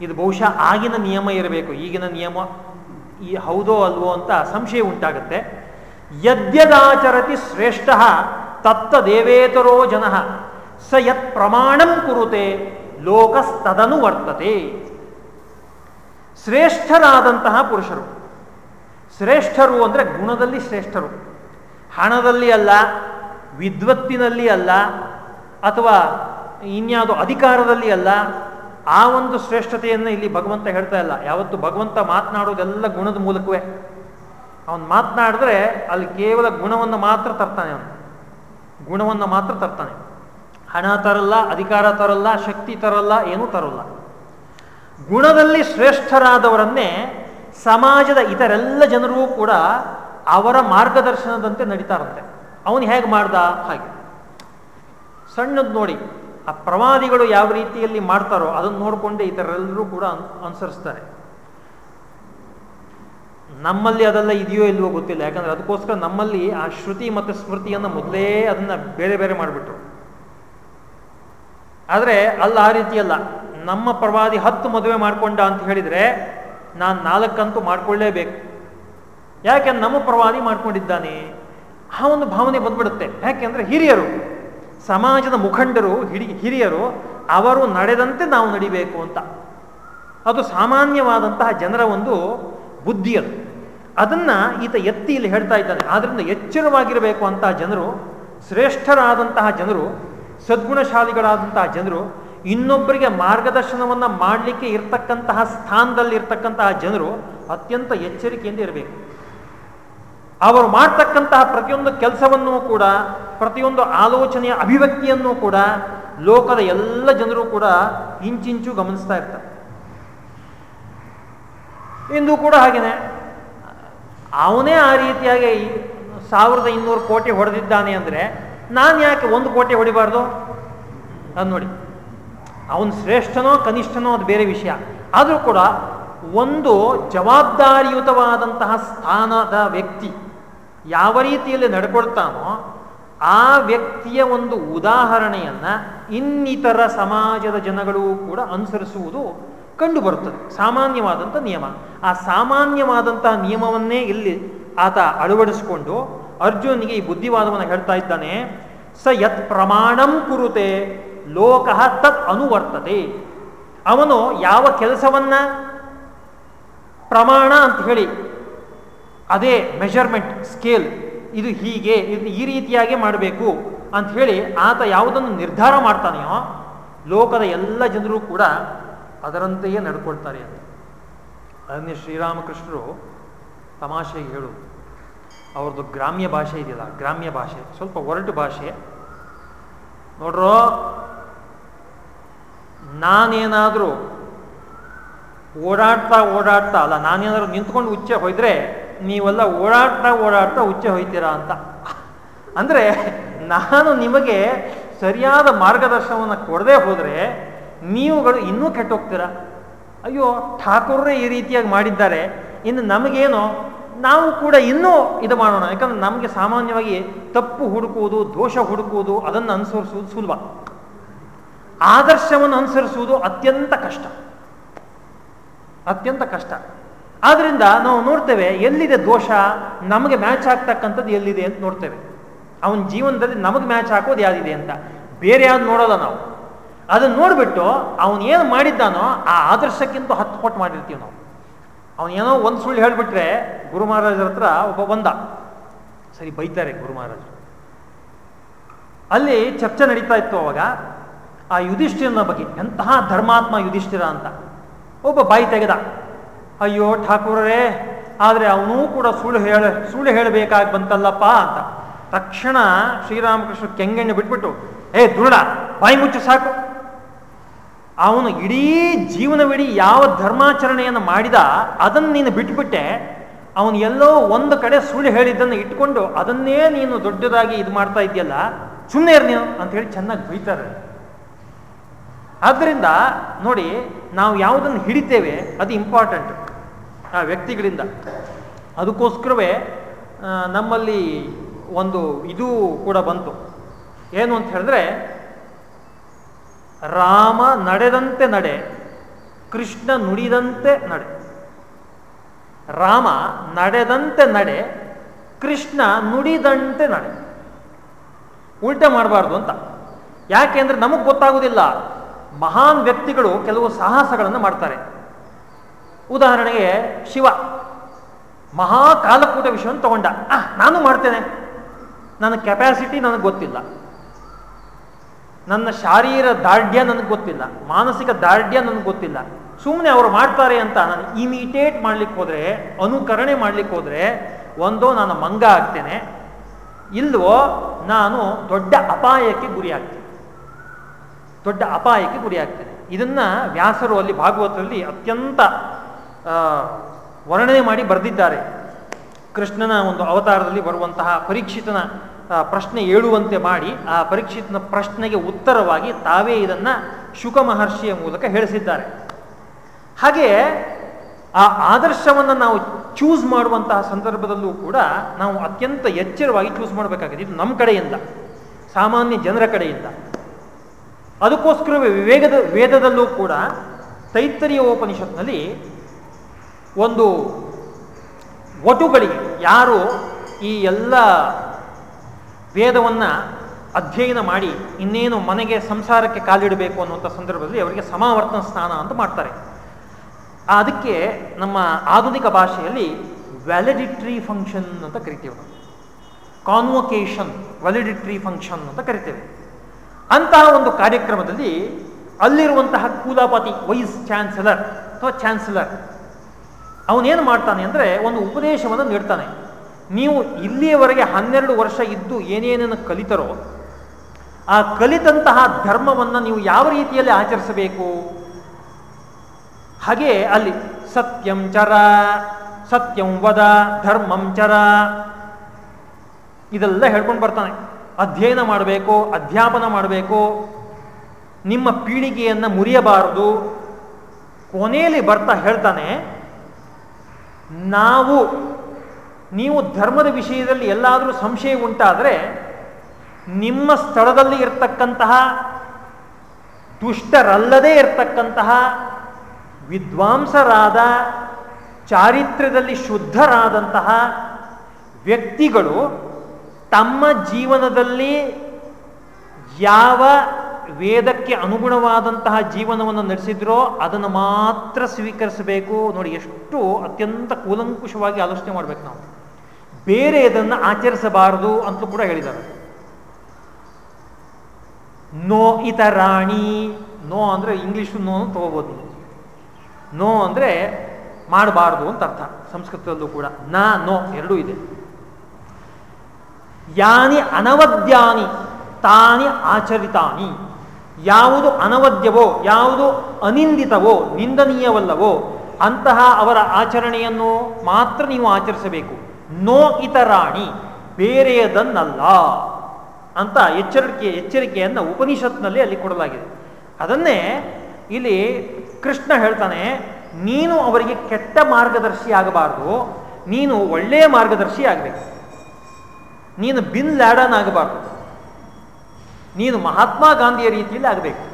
ಇದು ಬಹುಶಃ ಆಗಿನ ನಿಯಮ ಇರಬೇಕು, ಈಗಿನ ನಿಯಮ ಈ ಹೌದೋ ಅಲ್ವೋ ಅಂತ ಸಂಶಯ ಉಂಟಾಗುತ್ತೆ. ಯದ್ಯದಾಚರತಿ ಶ್ರೇಷ್ಠ ತತ್ತ ದೇವೇತರೋ ಜನ, ಸ ಯತ್ ಪ್ರಮಾಣಂ ಕುರುತೆ, ಲೋಕಸ್ತದನು ವರ್ತತೆ. ಶ್ರೇಷ್ಠರಾದಂತಹ ಪುರುಷರು, ಶ್ರೇಷ್ಠರು ಅಂದರೆ ಗುಣದಲ್ಲಿ ಶ್ರೇಷ್ಠರು, ಹಣದಲ್ಲಿ ಅಲ್ಲ, ವಿದ್ವತ್ತಿನಲ್ಲಿ ಅಲ್ಲ, ಅಥವಾ ಇನ್ಯಾವುದೋ ಅಧಿಕಾರದಲ್ಲಿ ಅಲ್ಲ ಆ ಒಂದು ಶ್ರೇಷ್ಠತೆಯನ್ನು ಇಲ್ಲಿ ಭಗವಂತ ಹೇಳ್ತಾ ಇಲ್ಲ. ಯಾವತ್ತು ಭಗವಂತ ಮಾತನಾಡೋದೆಲ್ಲ ಗುಣದ ಮೂಲಕವೇ. ಅವನು ಮಾತನಾಡಿದ್ರೆ ಅಲ್ಲಿ ಕೇವಲ ಗುಣವನ್ನು ಮಾತ್ರ ತರ್ತಾನೆ ಅವನು. ಗುಣವನ್ನು ಮಾತ್ರ ತರ್ತಾನೆ. ಹಣ ತರಲ್ಲ, ಅಧಿಕಾರ ತರಲ್ಲ, ಶಕ್ತಿ ತರಲ್ಲ, ಏನೂ ತರಲ್ಲ. ಗುಣದಲ್ಲಿ ಶ್ರೇಷ್ಠರಾದವರನ್ನೇ ಸಮಾಜದ ಇತರೆಲ್ಲ ಜನರೂ ಕೂಡ ಅವರ ಮಾರ್ಗದರ್ಶನದಂತೆ ನಡೀತಾರಂತೆ. ಅವನು ಹೇಗೆ ಮಾಡ್ದ? ಹಾಗೆ. ಸಣ್ಣದು ನೋಡಿ. ಆ ಪ್ರವಾದಿಗಳು ಯಾವ ರೀತಿಯಲ್ಲಿ ಮಾಡ್ತಾರೋ ಅದನ್ನು ನೋಡಿಕೊಂಡೇ ಇತರೆಲ್ಲರೂ ಕೂಡ ಅನುಸರಿಸ್ತಾರೆ. ನಮ್ಮಲ್ಲಿ ಅದೆಲ್ಲ ಇದೆಯೋ ಇಲ್ವೋ ಗೊತ್ತಿಲ್ಲ. ಯಾಕಂದ್ರೆ ಅದಕ್ಕೋಸ್ಕರ ನಮ್ಮಲ್ಲಿ ಆ ಶ್ರುತಿ ಮತ್ತು ಸ್ಮೃತಿಯನ್ನು ಮೊದಲೇ ಅದನ್ನ ಬೇರೆ ಬೇರೆ ಮಾಡಿಬಿಟ್ರು. ಆದರೆ ಅಲ್ಲ, ಆ ರೀತಿ ಅಲ್ಲ. ನಮ್ಮ ಪ್ರವಾದಿ ಹತ್ತು ಮದುವೆ ಮಾಡ್ಕೊಂಡ ಅಂತ ಹೇಳಿದ್ರೆ ನಾನು ನಾಲ್ಕಂತೂ ಮಾಡ್ಕೊಳ್ಳೇಬೇಕು. ಯಾಕೆ? ನಮ್ಮ ಪ್ರವಾದಿ ಮಾಡ್ಕೊಂಡಿದ್ದಾನೆ. ಆ ಒಂದು ಭಾವನೆ ಬಂದ್ಬಿಡುತ್ತೆ. ಯಾಕೆಂದ್ರೆ ಹಿರಿಯರು. ಸಮಾಜದ ಮುಖಂಡರು, ಹಿಡಿ, ಹಿರಿಯರು, ಅವರು ನಡೆದಂತೆ ನಾವು ನಡಿಬೇಕು ಅಂತ. ಅದು ಸಾಮಾನ್ಯವಾದಂತಹ ಜನರ ಒಂದು ಬುದ್ಧಿ ಅದು. ಅದನ್ನ ಈತ ಎತ್ತಿ ಇಲ್ಲಿ ಹೇಳ್ತಾ ಇದ್ದಾನೆ. ಆದ್ದರಿಂದ ಎಚ್ಚರವಾಗಿರಬೇಕು ಅಂತ ಜನರು, ಶ್ರೇಷ್ಠರಾದಂತಹ ಜನರು, ಸದ್ಗುಣಶಾಲಿಗಳಾದಂತಹ ಜನರು, ಇನ್ನೊಬ್ಬರಿಗೆ ಮಾರ್ಗದರ್ಶನವನ್ನು ಮಾಡಲಿಕ್ಕೆ ಇರ್ತಕ್ಕಂತಹ ಸ್ಥಾನದಲ್ಲಿ ಇರ್ತಕ್ಕಂತಹ ಜನರು ಅತ್ಯಂತ ಎಚ್ಚರಿಕೆಯಿಂದ ಇರಬೇಕು. ಅವರು ಮಾಡ್ತಕ್ಕಂತಹ ಪ್ರತಿಯೊಂದು ಕೆಲಸವನ್ನೂ ಕೂಡ, ಪ್ರತಿಯೊಂದು ಆಲೋಚನೆಯ ಅಭಿವ್ಯಕ್ತಿಯನ್ನು ಕೂಡ ಲೋಕದ ಎಲ್ಲ ಜನರು ಕೂಡ ಇಂಚಿಂಚು ಗಮನಿಸ್ತಾ ಇರ್ತಾರೆ. ಇಂದು ಕೂಡ ಹಾಗೇನೆ. ಅವನೇ ಆ ರೀತಿಯಾಗಿ ಸಾವಿರದ ಇನ್ನೂರು ಕೋಟಿ ಹೊಡೆದಿದ್ದಾನೆ ಅಂದರೆ ನಾನು ಯಾಕೆ ಒಂದು ಕೋಟಿ ಹೊಡಿಬಾರ್ದು? ಅದು ನೋಡಿ. ಅವನು ಶ್ರೇಷ್ಠನೋ ಕನಿಷ್ಠನೋ ಅದು ಬೇರೆ ವಿಷಯ. ಆದರೂ ಕೂಡ ಒಂದು ಜವಾಬ್ದಾರಿಯುತವಾದಂತಹ ಸ್ಥಾನದ ವ್ಯಕ್ತಿ ಯಾವ ರೀತಿಯಲ್ಲಿ ನಡ್ಕೊಳ್ತಾನೋ ಆ ವ್ಯಕ್ತಿಯ ಒಂದು ಉದಾಹರಣೆಯನ್ನ ಇನ್ನಿತರ ಸಮಾಜದ ಜನಗಳು ಕೂಡ ಅನುಸರಿಸುವುದು ಕಂಡು ಬರುತ್ತದೆ ಸಾಮಾನ್ಯವಾದಂಥ ನಿಯಮ. ಆ ಸಾಮಾನ್ಯವಾದಂತಹ ನಿಯಮವನ್ನೇ ಇಲ್ಲಿ ಆತ ಅಳವಡಿಸಿಕೊಂಡು ಅರ್ಜುನಿಗೆ ಈ ಬುದ್ಧಿವಾದವನ್ನು ಹೇಳ್ತಾ ಇದ್ದಾನೆ, ಸ ಯತ್ ಪ್ರಮಾಣಂ ಕುರುತೆ, ಲೋಕ ತತ್ ಅನುವರ್ತತೆ. ಅವನು ಯಾವ ಕೆಲಸವನ್ನ ಪ್ರಮಾಣ ಅಂತ ಹೇಳಿ ಅದೇ ಮೆಷರ್ಮೆಂಟ್, ಸ್ಕೇಲ್, ಇದು ಹೀಗೆ ಇದು ಈ ರೀತಿಯಾಗಿ ಮಾಡಬೇಕು ಅಂತ ಹೇಳಿ ಆತ ಯಾವುದನ್ನು ನಿರ್ಧಾರ ಮಾಡ್ತಾನೆಯೋ, ಲೋಕದ ಎಲ್ಲ ಜನರು ಕೂಡ ಅದರಂತೆಯೇ ನಡ್ಕೊಳ್ತಾರೆ ಅಂತ. ಅದನ್ನೇ ಶ್ರೀರಾಮಕೃಷ್ಣರು ತಮಾಷೆಗೆ ಹೇಳು. ಅವ್ರದ್ದು ಗ್ರಾಮ್ಯ ಭಾಷೆ ಇದೆಯಲ್ಲ, ಗ್ರಾಮ್ಯ ಭಾಷೆ, ಸ್ವಲ್ಪ ಒರಟು ಭಾಷೆ. ನೋಡ್ರೋ, ನಾನೇನಾದರೂ ಓಡಾಡ್ತಾ ಓಡಾಡ್ತಾ, ಅಲ್ಲ ನಾನೇನಾದರೂ ನಿಂತ್ಕೊಂಡು ಉಚ್ಚೆ ಹೋಯ್ದ್ರೆ ನೀವೆಲ್ಲ ಓಡಾಡ್ತಾ ಓಡಾಡ್ತಾ ಉಚ್ಚೆ ಹೋಯ್ತೀರಾ ಅಂತ. ಅಂದರೆ ನಾನು ನಿಮಗೆ ಸರಿಯಾದ ಮಾರ್ಗದರ್ಶನವನ್ನು ಕೊಡದೆ ಹೋದರೆ ನೀವುಗಳು ಇನ್ನೂ ಕೆಟ್ಟೋಗ್ತೀರಾ? ಅಯ್ಯೋ ಠಾಕೂರ್ರೇ ಈ ರೀತಿಯಾಗಿ ಮಾಡಿದ್ದಾರೆ. ಇನ್ನು ನಮಗೇನೋ? ನಾವು ಕೂಡ ಇನ್ನೂ ಇದು ಮಾಡೋಣ. ಯಾಕಂದ್ರೆ ನಮಗೆ ಸಾಮಾನ್ಯವಾಗಿ ತಪ್ಪು ಹುಡುಕುವುದು, ದೋಷ ಹುಡುಕುವುದು, ಅದನ್ನು ಅನುಸರಿಸುವುದು ಸುಲಭ. ಆದರ್ಶವನ್ನು ಅನುಸರಿಸುವುದು ಅತ್ಯಂತ ಕಷ್ಟ. ಅತ್ಯಂತ ಕಷ್ಟ. ಆದ್ರಿಂದ ನಾವು ನೋಡ್ತೇವೆ, ಎಲ್ಲಿದೆ ದೋಷ? ನಮಗೆ ಮ್ಯಾಚ್ ಆಗ್ತಕ್ಕಂಥದ್ದು ಎಲ್ಲಿದೆ ಅಂತ ನೋಡ್ತೇವೆ. ಅವನ ಜೀವನದಲ್ಲಿ ನಮಗೆ ಮ್ಯಾಚ್ ಹಾಕೋದು ಯಾವ್ದಿದೆ ಅಂತ. ಬೇರೆ ಯಾವ್ದು ನೋಡೋಲ್ಲ ನಾವು. ಅದನ್ನ ನೋಡಿಬಿಟ್ಟು ಅವನು ಏನು ಮಾಡಿದ್ದಾನೋ ಆ ಆದರ್ಶಕ್ಕಿಂತ ಹತ್ತು ಪಟ್ಟು ಮಾಡಿರ್ತೀವಿ ನಾವು. ಅವನೇನೋ ಒಂದು ಸುಳ್ಳು ಹೇಳಿಬಿಟ್ರೆ ಗುರು ಮಹಾರಾಜರ ಹತ್ರ ಒಬ್ಬ ಬಂದ. ಸರಿ, ಬೈತಾರೆ ಗುರು ಮಹಾರಾಜರು. ಅಲ್ಲಿ ಚರ್ಚೆ ನಡೀತಾ ಇತ್ತು ಅವಾಗ. ಆ ಯುಧಿಷ್ಠಿರನ ಬಗ್ಗೆ ಎಂತಹ ಧರ್ಮಾತ್ಮ ಯುಧಿಷ್ಠಿರ ಅಂತ. ಒಬ್ಬ ಬಾಯಿ ತೆಗೆದ. ಅಯ್ಯೋ ಠಾಕೂರರೇ, ಆದರೆ ಅವನೂ ಕೂಡ ಸುಳ್ಳು ಹೇಳ, ಸುಳ್ಳು ಹೇಳಬೇಕಾಗಿ ಬಂತಲ್ಲಪ್ಪ ಅಂತ. ತಕ್ಷಣ ಶ್ರೀರಾಮಕೃಷ್ಣ ಕೆಂಗಣ್ಣು ಬಿಟ್ಬಿಟ್ಟು, ಏ ದೃಢ ಬಾಯಿ ಮುಚ್ಚು ಸಾಕು. ಅವನು ಇಡೀ ಜೀವನವಿಡೀ ಯಾವ ಧರ್ಮಾಚರಣೆಯನ್ನು ಮಾಡಿದ, ಅದನ್ನು ನೀನು ಬಿಟ್ಬಿಟ್ಟೆ. ಅವನು ಎಲ್ಲೋ ಒಂದು ಕಡೆ ಸುಳ್ಳು ಹೇಳಿದ್ದನ್ನು ಇಟ್ಕೊಂಡು, ಅದನ್ನೇ ನೀನು ದೊಡ್ಡದಾಗಿ ಇದು ಮಾಡ್ತಾ ಇದೆಯಲ್ಲ ಸುಮ್ಮನೆ ಇರ್ ನೀನು ಹೇಳಿ ಚೆನ್ನಾಗಿ ಬೈತಾರೆ. ಆದ್ದರಿಂದ ನೋಡಿ, ನಾವು ಯಾವುದನ್ನು ಹಿಡಿತೇವೆ, ಅದು ಇಂಪಾರ್ಟೆಂಟ್ ಆ ವ್ಯಕ್ತಿಗಳಿಂದ. ಅದಕ್ಕೋಸ್ಕರವೇ ನಮ್ಮಲ್ಲಿ ಒಂದು ಇದು ಕೂಡ ಬಂತು. ಏನು ಅಂತ ಹೇಳಿದ್ರೆ, ರಾಮ ನಡೆದಂತೆ ನಡೆ, ಕೃಷ್ಣ ನುಡಿದಂತೆ ನಡೆ. ರಾಮ ನಡೆದಂತೆ ನಡೆ, ಕೃಷ್ಣ ನುಡಿದಂತೆ ನಡೆ. ಉಲ್ಟ ಮಾಡಬಾರ್ದು ಅಂತ. ಯಾಕೆ ಅಂದರೆ ನಮಗೆ ಗೊತ್ತಾಗೋದಿಲ್ಲ. ಮಹಾನ್ ವ್ಯಕ್ತಿಗಳು ಕೆಲವು ಸಾಹಸಗಳನ್ನು ಮಾಡ್ತಾರೆ. ಉದಾಹರಣೆಗೆ ಶಿವ, ಮಹಾಕಾಲಕೂಟ ವಿಷಯವನ್ನು ತಗೊಂಡ. ನಾನು ಮಾಡ್ತೇನೆ. ನನ್ನ ಕೆಪ್ಯಾಸಿಟಿ ನನಗೆ ಗೊತ್ತಿಲ್ಲ. ನನ್ನ ಶಾರೀರ ದಾರ್ಢ್ಯ ನನಗೆ ಗೊತ್ತಿಲ್ಲ. ಮಾನಸಿಕ ದಾರ್ಢ್ಯ ನನಗೆ ಗೊತ್ತಿಲ್ಲ. ಸುಮ್ಮನೆ ಅವರು ಮಾಡ್ತಾರೆ ಅಂತ ನಾನು ಇಮಿಟೇಟ್ ಮಾಡ್ಲಿಕ್ಕೆ ಹೋದರೆ, ಅನುಕರಣೆ ಮಾಡ್ಲಿಕ್ಕೆ ಹೋದರೆ, ಒಂದೋ ನಾನು ಮಂಗ ಆಗ್ತೇನೆ, ಇಲ್ವೋ ನಾನು ದೊಡ್ಡ ಅಪಾಯಕ್ಕೆ ಗುರಿ ಆಗ್ತೇನೆ. ದೊಡ್ಡ ಅಪಾಯಕ್ಕೆ ಗುರಿ ಆಗ್ತೇನೆ. ಇದನ್ನ ವ್ಯಾಸರು ಅಲ್ಲಿ ಭಾಗವತದಲ್ಲಿ ಅತ್ಯಂತ ವರ್ಣನೆ ಮಾಡಿ ಬರೆದಿದ್ದಾರೆ. ಕೃಷ್ಣನ ಒಂದು ಅವತಾರದಲ್ಲಿ ಬರುವಂತಹ ಪರೀಕ್ಷಿತನ ಪ್ರಶ್ನೆ ಹೇಳುವಂತೆ ಮಾಡಿ ಆ ಪರೀಕ್ಷಿತನ ಪ್ರಶ್ನೆಗೆ ಉತ್ತರವಾಗಿ ತಾವೇ ಇದನ್ನ ಶುಕ ಮಹರ್ಷಿಯ ಮೂಲಕ ಹೇಳಿಸಿದ್ದಾರೆ. ಹಾಗೆ ಆ ಆದರ್ಶವನ್ನು ನಾವು ಚೂಸ್ ಮಾಡುವಂತಹ ಸಂದರ್ಭದಲ್ಲೂ ಕೂಡ ನಾವು ಅತ್ಯಂತ ಎಚ್ಚರವಾಗಿ ಚೂಸ್ ಮಾಡಬೇಕಾಗಿದೆ. ಇದು ನಮ್ಮ ಕಡೆಯಿಂದ, ಸಾಮಾನ್ಯ ಜನರ ಕಡೆಯಿಂದ. ಅದಕ್ಕೋಸ್ಕರವೇ ವಿವೇಗದ, ವೇದದಲ್ಲೂ ಕೂಡ ತೈತ್ತರಿಯ ಉಪನಿಷತ್ನಲ್ಲಿ ಒಂದು ವಟುಗಳಿಗೆ ಯಾರು ಈ ಎಲ್ಲ ವೇದವನ್ನು ಅಧ್ಯಯನ ಮಾಡಿ ಇನ್ನೇನು ಮನೆಗೆ ಸಂಸಾರಕ್ಕೆ ಕಾಲಿಡಬೇಕು ಅನ್ನುವಂಥ ಸಂದರ್ಭದಲ್ಲಿ ಅವರಿಗೆ ಸಮಾವರ್ತನ ಸ್ನಾನ ಅಂತ ಮಾಡ್ತಾರೆ. ಅದಕ್ಕೆ ನಮ್ಮ ಆಧುನಿಕ ಭಾಷೆಯಲ್ಲಿ ವ್ಯಾಲಿಡಿಟ್ರಿ ಫಂಕ್ಷನ್ ಅಂತ ಕರಿತೀವಿ ನಾವು. ಕಾನ್ವೊಕೇಶನ್ ವ್ಯಾಲಿಡಿಟ್ರಿ ಫಂಕ್ಷನ್ ಅಂತ ಕರಿತೇವೆ. ಅಂತಹ ಒಂದು ಕಾರ್ಯಕ್ರಮದಲ್ಲಿ ಅಲ್ಲಿರುವಂತಹ ಕೂಲಾಪತಿ ವೈಸ್ ಚಾನ್ಸಲರ್ ಅಥವಾ ಚಾನ್ಸಲರ್ ಅವನೇನು ಮಾಡ್ತಾನೆ ಅಂದರೆ ಒಂದು ಉಪದೇಶವನ್ನು ನೀಡ್ತಾನೆ. ನೀವು ಇಲ್ಲಿಯವರೆಗೆ ಹನ್ನೆರಡು ವರ್ಷ ಇದ್ದು ಏನೇನನ್ನು ಕಲಿತರೋ, ಆ ಕಲಿತಂತಹ ಧರ್ಮವನ್ನು ನೀವು ಯಾವ ರೀತಿಯಲ್ಲಿ ಆಚರಿಸಬೇಕು? ಹಾಗೆ ಅಲ್ಲಿ ಸತ್ಯಂ ಚರ, ಸತ್ಯಂ ವದ, ಧರ್ಮಂ ಚರ, ಇದೆಲ್ಲ ಹೇಳ್ಕೊಂಡು ಬರ್ತಾನೆ. ಅಧ್ಯಯನ ಮಾಡಬೇಕು, ಅಧ್ಯಾಪನ ಮಾಡಬೇಕು, ನಿಮ್ಮ ಪೀಳಿಗೆಯನ್ನು ಮುರಿಯಬಾರದು. ಕೊನೆಯಲ್ಲಿ ಬರ್ತಾ ಹೇಳ್ತಾನೆ ನಾವು, ನೀವು ಧರ್ಮದ ವಿಷಯದಲ್ಲಿ ಎಲ್ಲಾದರೂ ಸಂಶಯ ಉಂಟಾದರೆ, ನಿಮ್ಮ ಸ್ಥಳದಲ್ಲಿ ಇರ್ತಕ್ಕಂತಹ ದುಷ್ಟರಲ್ಲದೇ ಇರತಕ್ಕಂತಹ ವಿದ್ವಾಂಸರಾದ, ಚಾರಿತ್ರ್ಯದಲ್ಲಿ ಶುದ್ಧರಾದಂತಹ ವ್ಯಕ್ತಿಗಳು ತಮ್ಮ ಜೀವನದಲ್ಲಿ ಯಾವ ವೇದಕ್ಕೆ ಅನುಗುಣವಾದಂತಹ ಜೀವನವನ್ನು ನಡೆಸಿದ್ರೋ ಅದನ್ನು ಮಾತ್ರ ಸ್ವೀಕರಿಸಬೇಕು ನೋಡಿ ಎಷ್ಟು ಅತ್ಯಂತ ಕೂಲಂಕುಷವಾಗಿ ಆಲೋಚನೆ ಮಾಡ್ಬೇಕು ನಾವು. ಬೇರೆ ಇದನ್ನು ಆಚರಿಸಬಾರದು ಅಂತಲೂ ಕೂಡ ಹೇಳಿದ್ದಾರೆ. ನೋ ಇತರಾಣಿ, ನೋ ಅಂದರೆ ಇಂಗ್ಲೀಷು ನೋ ತಗೋಬೋದು. ನೋ ಅಂದರೆ ಮಾಡಬಾರ್ದು ಅಂತ ಅರ್ಥ, ಸಂಸ್ಕೃತದಲ್ಲೂ ಕೂಡ. ನಾ, ನೋ ಎರಡೂ ಇದೆ. ಯಾನಿ ಅನವದ್ಯಾನಿ, ತಾನಿ ಆಚರಿತಾನಿ. ಯಾವುದು ಅನವದ್ಯವೋ, ಯಾವುದು ಅನಿಂದಿತವೋ, ನಿಂದನೀಯವಲ್ಲವೋ, ಅಂತಹ ಅವರ ಆಚರಣೆಯನ್ನು ಮಾತ್ರ ನೀವು ಆಚರಿಸಬೇಕು. ನೋ ಇತರಾಣಿ, ಬೇರೆಯದನ್ನಲ್ಲ ಅಂತ ಎಚ್ಚರಿಕೆ, ಎಚ್ಚರಿಕೆಯನ್ನು ಉಪನಿಷತ್ನಲ್ಲಿ ಅಲ್ಲಿ ಕೊಡಲಾಗಿದೆ. ಅದನ್ನೇ ಇಲ್ಲಿ ಕೃಷ್ಣ ಹೇಳ್ತಾನೆ, ನೀನು ಅವರಿಗೆ ಕೆಟ್ಟ ಮಾರ್ಗದರ್ಶಿ ಆಗಬಾರ್ದು, ನೀನು ಒಳ್ಳೆಯ ಮಾರ್ಗದರ್ಶಿ ಆಗಬೇಕು. ನೀನು ಬಿನ್ ಲ್ಯಾಡನ್ ಆಗಬಾರ್ದು. ನೀನು ಮಹಾತ್ಮ ಗಾಂಧಿಯ ರೀತಿಯಲ್ಲಿ ಆಗಬೇಕು.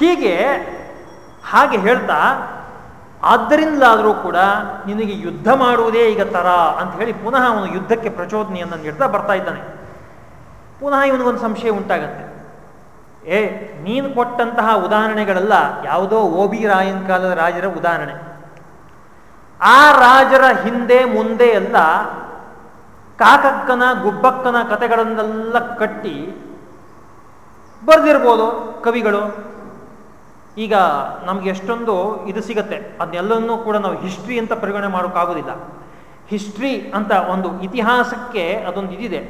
ಹೀಗೆ ಹಾಗೆ ಹೇಳ್ತಾ, ಆದ್ದರಿಂದಲಾದರೂ ಕೂಡ ನಿನಗೆ ಯುದ್ಧ ಮಾಡುವುದೇ ಈಗ ತರ ಅಂತ ಹೇಳಿ ಪುನಃ ಅವನು ಯುದ್ಧಕ್ಕೆ ಪ್ರಚೋದನೆಯನ್ನು ನೀಡ್ತಾ ಬರ್ತಾ ಇದ್ದಾನೆ. ಪುನಃ ಇವನಿಗೊಂದು ಸಂಶಯ ಉಂಟಾಗತ್ತೆ. ಏ, ನೀನು ಕೊಟ್ಟಂತಹ ಉದಾಹರಣೆಗಳೆಲ್ಲ, ಯಾವುದೋ ಓ ಬಿ ರಾಯನ್ ಕಾಲದ ರಾಜರ ಉದಾಹರಣೆ. ಆ ರಾಜರ ಹಿಂದೆ ಮುಂದೆ ಎಲ್ಲ ಕಾಕಕ್ಕನ, ಗುಬ್ಬಕ್ಕನ ಕತೆಗಳನ್ನೆಲ್ಲ ಕಟ್ಟಿ ಬರೆದಿರ್ಬೋದು ಕವಿಗಳು. ಈಗ ನಮ್ಗೆ ಎಷ್ಟೊಂದು ಇದು ಸಿಗತ್ತೆ. ಅದನ್ನೆಲ್ಲವನ್ನೂ ಕೂಡ ನಾವು ಹಿಸ್ಟ್ರಿ ಅಂತ ಪರಿಗಣನೆ ಮಾಡೋಕ್ಕಾಗೋದಿಲ್ಲ. ಹಿಸ್ಟ್ರಿ ಅಂತ ಒಂದು ಇತಿಹಾಸಕ್ಕೆ ಅದೊಂದು ಇದಿದೆ.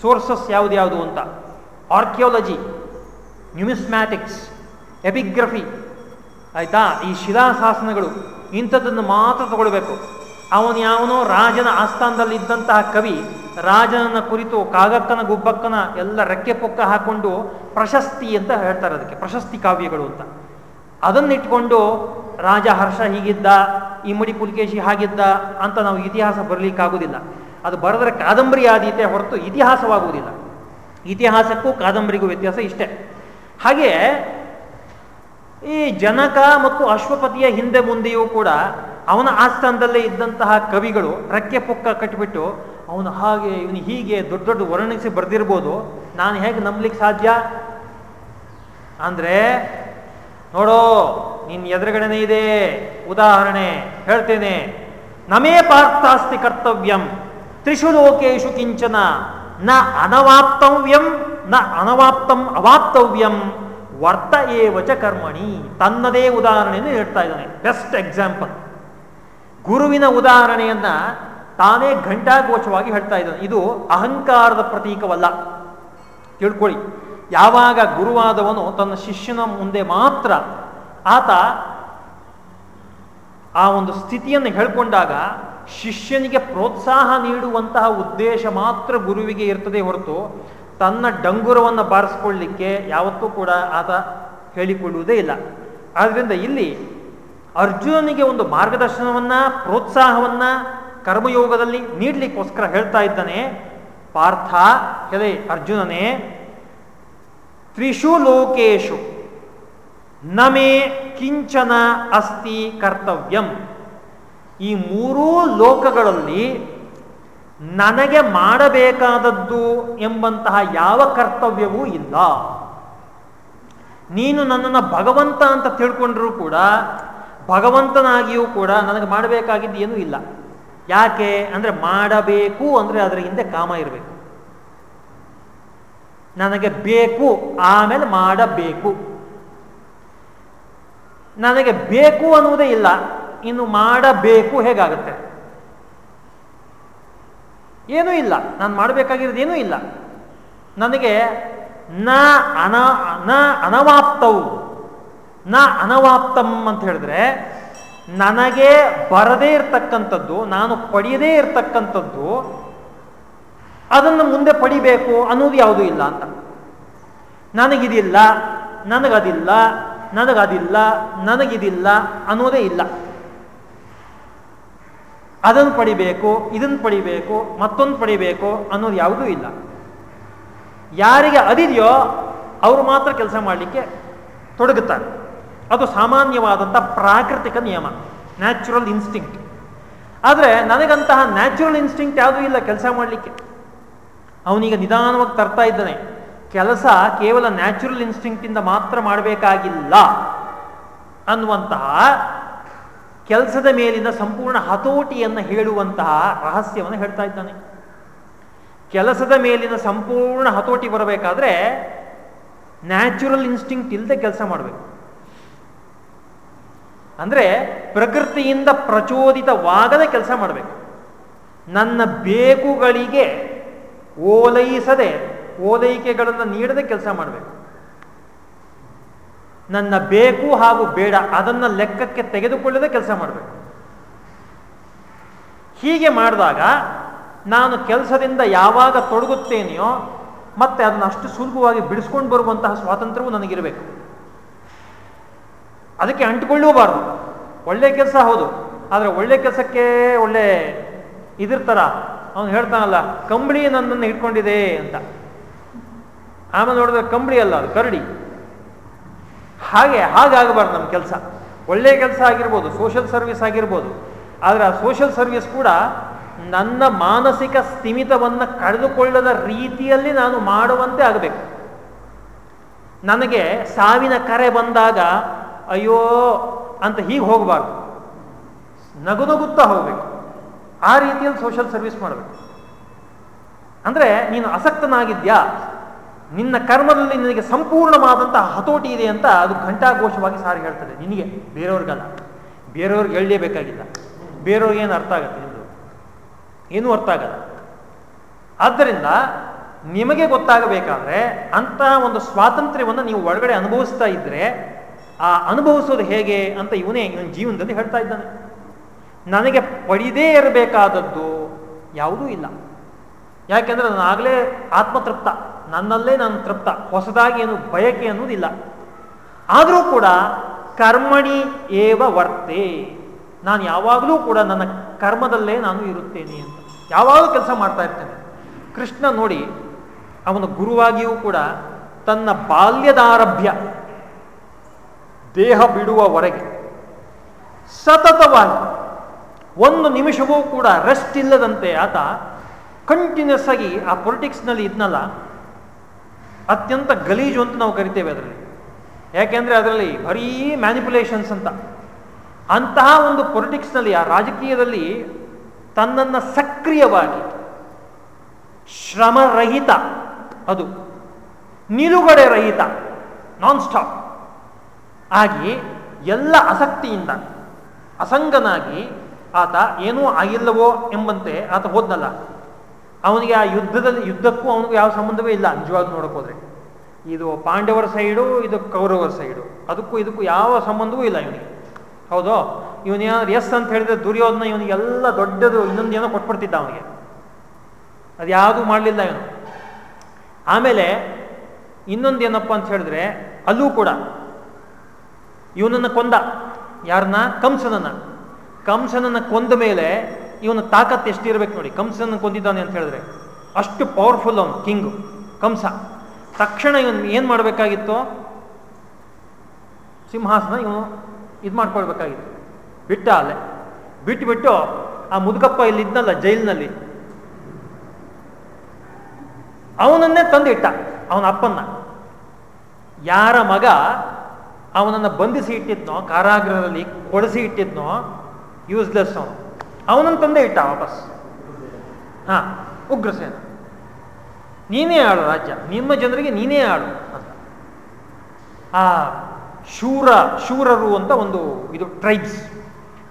ಸೋರ್ಸಸ್ ಯಾವುದು ಯಾವುದು ಅಂತ. ಆರ್ಕಿಯಾಲಜಿ ನ್ಯೂಮಿಸ್ಮ್ಯಾಟಿಕ್ಸ್ ಎಪಿಗ್ರಫಿ ಆಯಿತಾ? ಈ ಶಿಲಾಶಾಸನಗಳು ಇಂಥದ್ದನ್ನು ಮಾತ್ರ ತಗೊಳ್ಬೇಕು. ಅವನು ಯಾವನೋ ರಾಜನ ಆಸ್ಥಾನದಲ್ಲಿ ಇದ್ದಂತಹ ಕವಿ, ರಾಜನನ್ನ ಕುರಿತು ಕಾಗಕ್ಕನ ಗುಬ್ಬಕ್ಕನ ಎಲ್ಲ ರೆಕ್ಕೆ ಪೊಕ್ಕ ಹಾಕೊಂಡು ಪ್ರಶಸ್ತಿ ಅಂತ ಹೇಳ್ತಾರೆ ಅದಕ್ಕೆ, ಪ್ರಶಸ್ತಿ ಕಾವ್ಯಗಳು ಅಂತ. ಅದನ್ನಿಟ್ಕೊಂಡು ರಾಜ ಹರ್ಷ ಹೀಗಿದ್ದ ಇಮ್ಮಡಿ ಪುಲಿಕೇಶಿ ಹಾಗಿದ್ದ ಅಂತ ನಾವು ಇತಿಹಾಸ ಬರಲಿಕ್ಕಾಗುವುದಿಲ್ಲ ಅದು ಬರೆದರೆ ಕಾದಂಬರಿ ಆದೀತೆ ಹೊರತು ಇತಿಹಾಸವಾಗುವುದಿಲ್ಲ. ಇತಿಹಾಸಕ್ಕೂ ಕಾದಂಬರಿಗೂ ವ್ಯತ್ಯಾಸ ಇಷ್ಟೇ. ಹಾಗೆ ಈ ಜನಕ ಮತ್ತು ಅಶ್ವಪತಿಯ ಹಿಂದೆ ಮುಂದೆಯೂ ಕೂಡ ಅವನ ಆಸ್ಥಾನದಲ್ಲೇ ಇದ್ದಂತಹ ಕವಿಗಳು ರೆಕ್ಕೆ ಪುಕ್ಕ ಕಟ್ಟಿಬಿಟ್ಟು ಅವನು ಹಾಗೆ ಇವನು ಹೀಗೆ ದೊಡ್ಡ ದೊಡ್ಡ ವರ್ಣಿಸಿ ಬರೆದಿರ್ಬೋದು. ನಾನು ಹೇಗೆ ನಂಬಲಿಕ್ಕೆ ಸಾಧ್ಯ? ಅಂದರೆ, ನೋಡೋ ನಿನ್ನ ಎದುರುಗಡೆನೇ ಇದೆ. ಉದಾಹರಣೆ, ಹೇಳ್ತೇನೆ. ನಮೇ ಪಾರ್ಥಾಸ್ತಿ ಕರ್ತವ್ಯಂ, ತ್ರಿಷು ಲೋಕೇಶು ಕಿಂಚನ. ನ ಅನವಾಪ್ತವ್ಯಂ, ನ ಅನವಾಪ್ತಂ ಅವಾಪ್ತವ್ಯಂ. ವರ್ತ ಏವಚ ಕರ್ಮಣಿ ತನ್ನದೇ ಉದಾಹರಣೆಯನ್ನು ಹೇಳ್ತಾ ಇದ್ದಾನೆ. ಬೆಸ್ಟ್ ಎಕ್ಸಾಂಪಲ್ ಗುರುವಿನ ಉದಾಹರಣೆಯನ್ನ ತಾನೇ ಘಂಟಾಘೋಷವಾಗಿ ಹೇಳ್ತಾ ಇದ್ದಾನೆ. ಇದು ಅಹಂಕಾರದ ಪ್ರತೀಕವಲ್ಲ. ತಿಳ್ಕೊಳ್ಳಿ. ಯಾವಾಗ ಗುರುವಾದವನು ತನ್ನ ಶಿಷ್ಯನ ಮುಂದೆ ಮಾತ್ರ ಆತ ಆ ಒಂದು ಸ್ಥಿತಿಯನ್ನು ಹೇಳ್ಕೊಂಡಾಗ ಶಿಷ್ಯನಿಗೆ ಪ್ರೋತ್ಸಾಹ ನೀಡುವಂತಹ ಉದ್ದೇಶ ಮಾತ್ರ ಗುರುವಿಗೆ ಇರ್ತದೆ ಹೊರತು ತನ್ನ ಡಂಗುರವನ್ನು ಬಾರಿಸ್ಕೊಳ್ಳಿಕ್ಕೆ ಯಾವತ್ತೂ ಕೂಡ ಆತ ಹೇಳಿಕೊಳ್ಳುವುದೇ ಇಲ್ಲ. ಆದ್ದರಿಂದ ಇಲ್ಲಿ ಅರ್ಜುನನಿಗೆ ಒಂದು ಮಾರ್ಗದರ್ಶನವನ್ನ, ಪ್ರೋತ್ಸಾಹವನ್ನ ಕರ್ಮಯೋಗದಲ್ಲಿ ನೀಡಲಿಕ್ಕೋಸ್ಕರ ಹೇಳ್ತಾ ಇದ್ದಾನೆ, ಪಾರ್ಥ ಹೇಳಿ ಅರ್ಜುನನೇ, ತ್ರಿಷು ಲೋಕೇಶು, ನಮೇ ಕಿಂಚನ ಅಸ್ತಿ ಕರ್ತವ್ಯಂ. ಈ ಮೂರೂ ಲೋಕಗಳಲ್ಲಿ ನನಗೆ ಮಾಡಬೇಕಾದದ್ದು ಎಂಬಂತಹ ಯಾವ ಕರ್ತವ್ಯವೂ ಇಲ್ಲ. ನೀನು ನನ್ನನ್ನು ಭಗವಂತ ಅಂತ ತಿಳ್ಕೊಂಡ್ರೂ ಕೂಡ, ಭಗವಂತನಾಗಿಯೂ ಕೂಡ ನನಗೆ ಮಾಡಬೇಕಾಗಿದ್ದು ಏನೂ ಇಲ್ಲ. ಯಾಕೆ ಅಂದರೆ ಮಾಡಬೇಕು ಅಂದರೆ ಅದರ ಹಿಂದೆ ಕಾಮ ಇರಬೇಕು. ನನಗೆ ಬೇಕು, ಆಮೇಲೆ ಮಾಡಬೇಕು. ನನಗೆ ಬೇಕು ಅನ್ನುವುದೇ ಇಲ್ಲ. ಇನ್ನು ಮಾಡಬೇಕು ಹೇಗಾಗುತ್ತೆ? ಏನೂ ಇಲ್ಲ. ನಾನು ಮಾಡಬೇಕಾಗಿರೋದು ಏನೂ ಇಲ್ಲ. ನನಗೆ ನ ಅನ, ನ ಅನವಾಪ್ತವು ನ ಅನವಾಪ್ತಂ ಅಂತ ಹೇಳಿದ್ರೆ, ನನಗೆ ಬರದೇ ಇರತಕ್ಕಂಥದ್ದು, ನಾನು ಪಡೆಯದೇ ಇರತಕ್ಕಂಥದ್ದು, ಅದನ್ನು ಮುಂದೆ ಪಡಿಬೇಕು ಅನ್ನೋದು ಯಾವುದೂ ಇಲ್ಲ ಅಂತ. ನನಗಿದಿಲ್ಲ, ನನಗದಿಲ್ಲ ನನಗದಿಲ್ಲ, ನನಗಿದಿಲ್ಲ ಅನ್ನೋದೇ ಇಲ್ಲ. ಅದನ್ನು ಪಡಿಬೇಕು, ಇದನ್ನು ಪಡಿಬೇಕು, ಮತ್ತೊಂದು ಪಡಿಬೇಕು ಅನ್ನೋದು ಯಾವುದೂ ಇಲ್ಲ. ಯಾರಿಗೆ ಅದಿದೆಯೋ ಅವರು ಮಾತ್ರ ಕೆಲಸ ಮಾಡಲಿಕ್ಕೆ ತೊಡಗುತ್ತಾರೆ. ಅದು ಸಾಮಾನ್ಯವಾದಂಥ ಪ್ರಾಕೃತಿಕ ನಿಯಮ ನ್ಯಾಚುರಲ್ ಇನ್ಸ್ಟಿಂಕ್ಟ್ ಆದರೆ ನನಗಂತಹ ನ್ಯಾಚುರಲ್ ಇನ್ಸ್ಟಿಂಕ್ಟ್ ಯಾವುದೂ ಇಲ್ಲ ಕೆಲಸ ಮಾಡಲಿಕ್ಕೆ. ಅವನೀಗ ನಿಧಾನವಾಗಿ ತರ್ತಾ ಇದ್ದಾನೆ, ಕೆಲಸ ಕೇವಲ ನ್ಯಾಚುರಲ್ ಇನ್ಸ್ಟಿಂಕ್ಟಿಂದ ಮಾತ್ರ ಮಾಡಬೇಕಾಗಿಲ್ಲ ಅನ್ನುವಂತಹ ಕೆಲಸದ ಮೇಲಿನ ಸಂಪೂರ್ಣ ಹತೋಟಿಯನ್ನು ಹೇಳುವಂತಹ ರಹಸ್ಯವನ್ನು ಹೇಳ್ತಾ ಇದ್ದಾನೆ. ಕೆಲಸದ ಮೇಲಿನ ಸಂಪೂರ್ಣ ಹತೋಟಿ ಬರಬೇಕಾದ್ರೆ ನ್ಯಾಚುರಲ್ ಇನ್ಸ್ಟಿಂಕ್ಟ್ ಇಲ್ಲದೆ ಕೆಲಸ ಮಾಡಬೇಕು. ಅಂದರೆ ಪ್ರಕೃತಿಯಿಂದ ಪ್ರಚೋದಿತವಾಗದೆ ಕೆಲಸ ಮಾಡಬೇಕು. ನನ್ನ ಬೇಕುಗಳಿಗೆ ಓಲೈಸದೆ, ಓಲೈಕೆಗಳನ್ನು ನೀಡದೆ ಕೆಲಸ ಮಾಡಬೇಕು. ನನ್ನ ಬೇಕು ಹಾಗೂ ಬೇಡ ಅದನ್ನು ಲೆಕ್ಕಕ್ಕೆ ತೆಗೆದುಕೊಳ್ಳದೆ ಕೆಲಸ ಮಾಡಬೇಕು. ಹೀಗೆ ಮಾಡಿದಾಗ ನಾನು ಕೆಲಸದಿಂದ ಯಾವಾಗ ತೊಡಗುತ್ತೇನೆಯೋ ಮತ್ತೆ ಅದನ್ನ ಅಷ್ಟು ಸುಲಭವಾಗಿ ಬಿಡಿಸ್ಕೊಂಡು ಬರುವಂತಹ ಸ್ವಾತಂತ್ರ್ಯವು ನನಗಿರಬೇಕು. ಅದಕ್ಕೆ ಅಂಟಿಕೊಳ್ಳೂಬಾರ್ದು ಒಳ್ಳೆ ಕೆಲಸ ಹೌದು, ಆದರೆ ಒಳ್ಳೆ ಕೆಲಸಕ್ಕೆ ಒಳ್ಳೆ ಇದಿರ್ತಾರ ಅವನು ಹೇಳ್ತಾನಲ್ಲ, ಕಂಬಳಿ ನನ್ನನ್ನು ಇಟ್ಕೊಂಡಿದೆ ಅಂತ. ಆಮೇಲೆ ನೋಡಿದ್ರೆ ಕಂಬಳಿ ಅಲ್ಲ, ಅದು ಕರಡಿ. ಹಾಗೆ ಹಾಗಾಗಬಾರ್ದು ನಮ್ಮ ಕೆಲಸ. ಒಳ್ಳೆಯ ಕೆಲಸ ಆಗಿರ್ಬೋದು ಸೋಷಿಯಲ್ ಸರ್ವಿಸ್ ಆಗಿರ್ಬೋದು. ಆದರೆ ಆ ಸೋಷಿಯಲ್ ಸರ್ವಿಸ್ ಕೂಡ ನನ್ನ ಮಾನಸಿಕ ಸ್ಥಿಮಿತವನ್ನು ಕಳೆದುಕೊಳ್ಳದ ರೀತಿಯಲ್ಲಿ ನಾನು ಮಾಡುವಂತೆ ಆಗಬೇಕು. ನನಗೆ ಸಾವಿನ ಕರೆ ಬಂದಾಗ, ಅಯ್ಯೋ ಅಂತ ಹೀಗೆ ಹೋಗಬಾರ್ದು. ನಗುನಗುತ್ತಾ ಹೋಗಬೇಕು. ಆ ರೀತಿಯಲ್ಲಿ ಸೋಷಿಯಲ್ ಸರ್ವಿಸ್ ಮಾಡಬೇಕು. ಅಂದರೆ ನೀನು ಅಸಕ್ತನಾಗಿದ್ಯಾ ನಿನ್ನ ಕರ್ಮದಲ್ಲಿ ನಿನಗೆ ಸಂಪೂರ್ಣವಾದಂತಹ ಹತೋಟಿ ಇದೆ ಅಂತ ಅದು ಘಂಟಾಘೋಷವಾಗಿ ಸಾರಿ ಹೇಳ್ತದೆ. ನಿನಗೆ ಬೇರೆಯವ್ರಿಗಲ್ಲ. ಬೇರೆಯವ್ರಿಗೆ ಹೇಳಲೇಬೇಕಾಗಿಲ್ಲ. ಬೇರೆಯವ್ರಿಗೆ ಏನು ಅರ್ಥ ಆಗುತ್ತೆ ನಿಮ್ಮದು ಏನೂ ಅರ್ಥ ಆಗಲ್ಲ. ಆದ್ದರಿಂದ ನಿಮಗೆ ಗೊತ್ತಾಗಬೇಕಾದ್ರೆ ಅಂತಹ ಒಂದು ಸ್ವಾತಂತ್ರ್ಯವನ್ನು ನೀವು ಒಳಗಡೆ ಅನುಭವಿಸ್ತಾ ಇದ್ರೆ ಆ ಅನುಭವಿಸೋದು ಹೇಗೆ ಅಂತ ಇವನೇ ಇವನ ಜೀವನದಲ್ಲಿ ಹೇಳ್ತಾ ಇದ್ದಾನೆ. ನನಗೆ ಪಡಿದೇ ಇರಬೇಕಾದದ್ದು ಯಾವುದೂ ಇಲ್ಲ. ಯಾಕೆಂದ್ರೆ ನಾನು ಆಗಲೇ ಆತ್ಮತೃಪ್ತ. ನನ್ನಲ್ಲೇ ನಾನು ತೃಪ್ತ. ಹೊಸದಾಗಿ ಏನು ಬಯಕೆ ಅನ್ನೋದಿಲ್ಲ. ಆದರೂ ಕೂಡ ಕರ್ಮಣಿ ಏವ ವರ್ತೆ. ನಾನು ಯಾವಾಗಲೂ ಕೂಡ ನನ್ನ ಕರ್ಮದಲ್ಲೇ ನಾನು ಇರುತ್ತೇನೆ ಅಂತ. ಯಾವಾಗಲೂ ಕೆಲಸ ಮಾಡ್ತಾ ಇರ್ತೇನೆ? ಕೃಷ್ಣ ನೋಡಿ, ಅವನ ಗುರುವಾಗಿಯೂ ಕೂಡ ತನ್ನ ಬಾಲ್ಯದಾರಭ್ಯ, ದೇಹ ಬಿಡುವವರೆಗೆ ಸತತವಾಗಿ ಒಂದು ನಿಮಿಷವೂ ಕೂಡ ರೆಸ್ಟ್ ಇಲ್ಲದಂತೆ ಆತ ಕಂಟಿನ್ಯೂಸ್ ಆಗಿ ಆ ಪೊಲಿಟಿಕ್ಸ್ನಲ್ಲಿ ಇದ್ನಲ್ಲ ಅತ್ಯಂತ ಗಲೀಜು ಅಂತ ನಾವು ಕರಿತೇವೆ ಅದರಲ್ಲಿ. ಯಾಕೆಂದ್ರೆ ಅದರಲ್ಲಿ ಬರೀ ಮ್ಯಾನಿಪುಲೇಷನ್ಸ್ ಅಂತ. ಅಂತಹ ಒಂದು ಪೊಲಿಟಿಕ್ಸ್ನಲ್ಲಿ ಆ ರಾಜಕೀಯದಲ್ಲಿ ತನ್ನನ್ನು ಸಕ್ರಿಯವಾಗಿ, ಶ್ರಮರಹಿತ, ಅದು ನಿಲುಗಡೆ ರಹಿತ ನಾನ್ ಸ್ಟಾಪ್ ಆಗಿ ಎಲ್ಲ ಆಸಕ್ತಿಯಿಂದ ಅಸಂಗನಾಗಿ ಆತ ಏನೂ ಆಗಿಲ್ಲವೋ ಎಂಬಂತೆ ಆತ ಹೋದ್ನಲ್ಲ. ಅವನಿಗೆ ಆ ಯುದ್ಧದಲ್ಲಿ, ಯುದ್ಧಕ್ಕೂ ಅವನಿಗೆ ಯಾವ ಸಂಬಂಧವೇ ಇಲ್ಲ ನಿಜವಾಗಿ ಹೋದ್ರೆ. ಇದು ಪಾಂಡವರ ಸೈಡು, ಇದು ಕೌರವರ ಸೈಡು. ಅದಕ್ಕೂ ಇದಕ್ಕೂ ಯಾವ ಸಂಬಂಧವೂ ಇಲ್ಲ ಇವನಿಗೆ. ಹೌದು? ಇವನೇನಾದ್ರು ಎಸ್ ಅಂತ ಹೇಳಿದ್ರೆ ದುರ್ಯೋಧನ ಇವನಿಗೆಲ್ಲ ದೊಡ್ಡದು ಇನ್ನೊಂದು ಏನೋ ಕೊಟ್ಬಿಡ್ತಿದ್ದ ಅವನಿಗೆ. ಅದು ಯಾವುದೂ ಮಾಡಲಿಲ್ಲ ಇವನು. ಆಮೇಲೆ ಇನ್ನೊಂದು ಏನಪ್ಪ ಅಂತ ಹೇಳಿದ್ರೆ, ಅಲ್ಲೂ ಕೂಡ ಇವನನ್ನು ಕೊಂದ. ಯಾರನ್ನ? ಕಂಸನನ್ನ. ಕಂಸನನ್ನ ಕೊಂದ ಮೇಲೆ ಇವನ ತಾಕತ್ ಎಷ್ಟಿರ್ಬೇಕು ನೋಡಿ ಕಂಸನ ಕೊಂದಿದ್ದಾನೆ ಅಂತ ಹೇಳಿದ್ರೆ, ಅಷ್ಟು ಪವರ್ಫುಲ್ ಅವನು ಕಿಂಗು ಕಂಸ. ತಕ್ಷಣ ಇವನು ಏನು ಮಾಡಬೇಕಾಗಿತ್ತು? ಸಿಂಹಾಸನ ಇವನು ಇದು ಮಾಡ್ಕೊಳ್ಬೇಕಾಗಿತ್ತು. ಬಿಟ್ಟ ಅಲ್ಲೇ. ಬಿಟ್ಟು ಬಿಟ್ಟು ಆ ಮುದುಕಪ್ಪ ಇಲ್ಲಿ ಇದ್ನಲ್ಲ ಜೈಲಿನಲ್ಲಿ. ಅವನನ್ನೇ ತಂದಿಟ್ಟ, ಅವನ ಅಪ್ಪನ್ನ. ಯಾರ ಮಗ ಅವನನ್ನು ಬಂಧಿಸಿ ಇಟ್ಟಿದ್ನೋ, ಕಾರಾಗೃಹದಲ್ಲಿ ಕೊಡಿಸಿ ಇಟ್ಟಿದ್ನೋ ಯೂಸ್ಲೆಸ್ ಅವನು. ಅವನನ್ನು ತಂದೆ ಇಟ್ಟ ವಾಪಸ್. ಹಾ ಉಗ್ರಸೇನ ನೀನೇ ಆಳು ರಾಜ್ಯ, ನಿಮ್ಮ ಜನರಿಗೆ ನೀನೇ ಆಳು ಅಂತ. ಆ ಶೂರ, ಶೂರರು ಅಂತ ಒಂದು ಇದು ಟ್ರೈಬ್ಸ್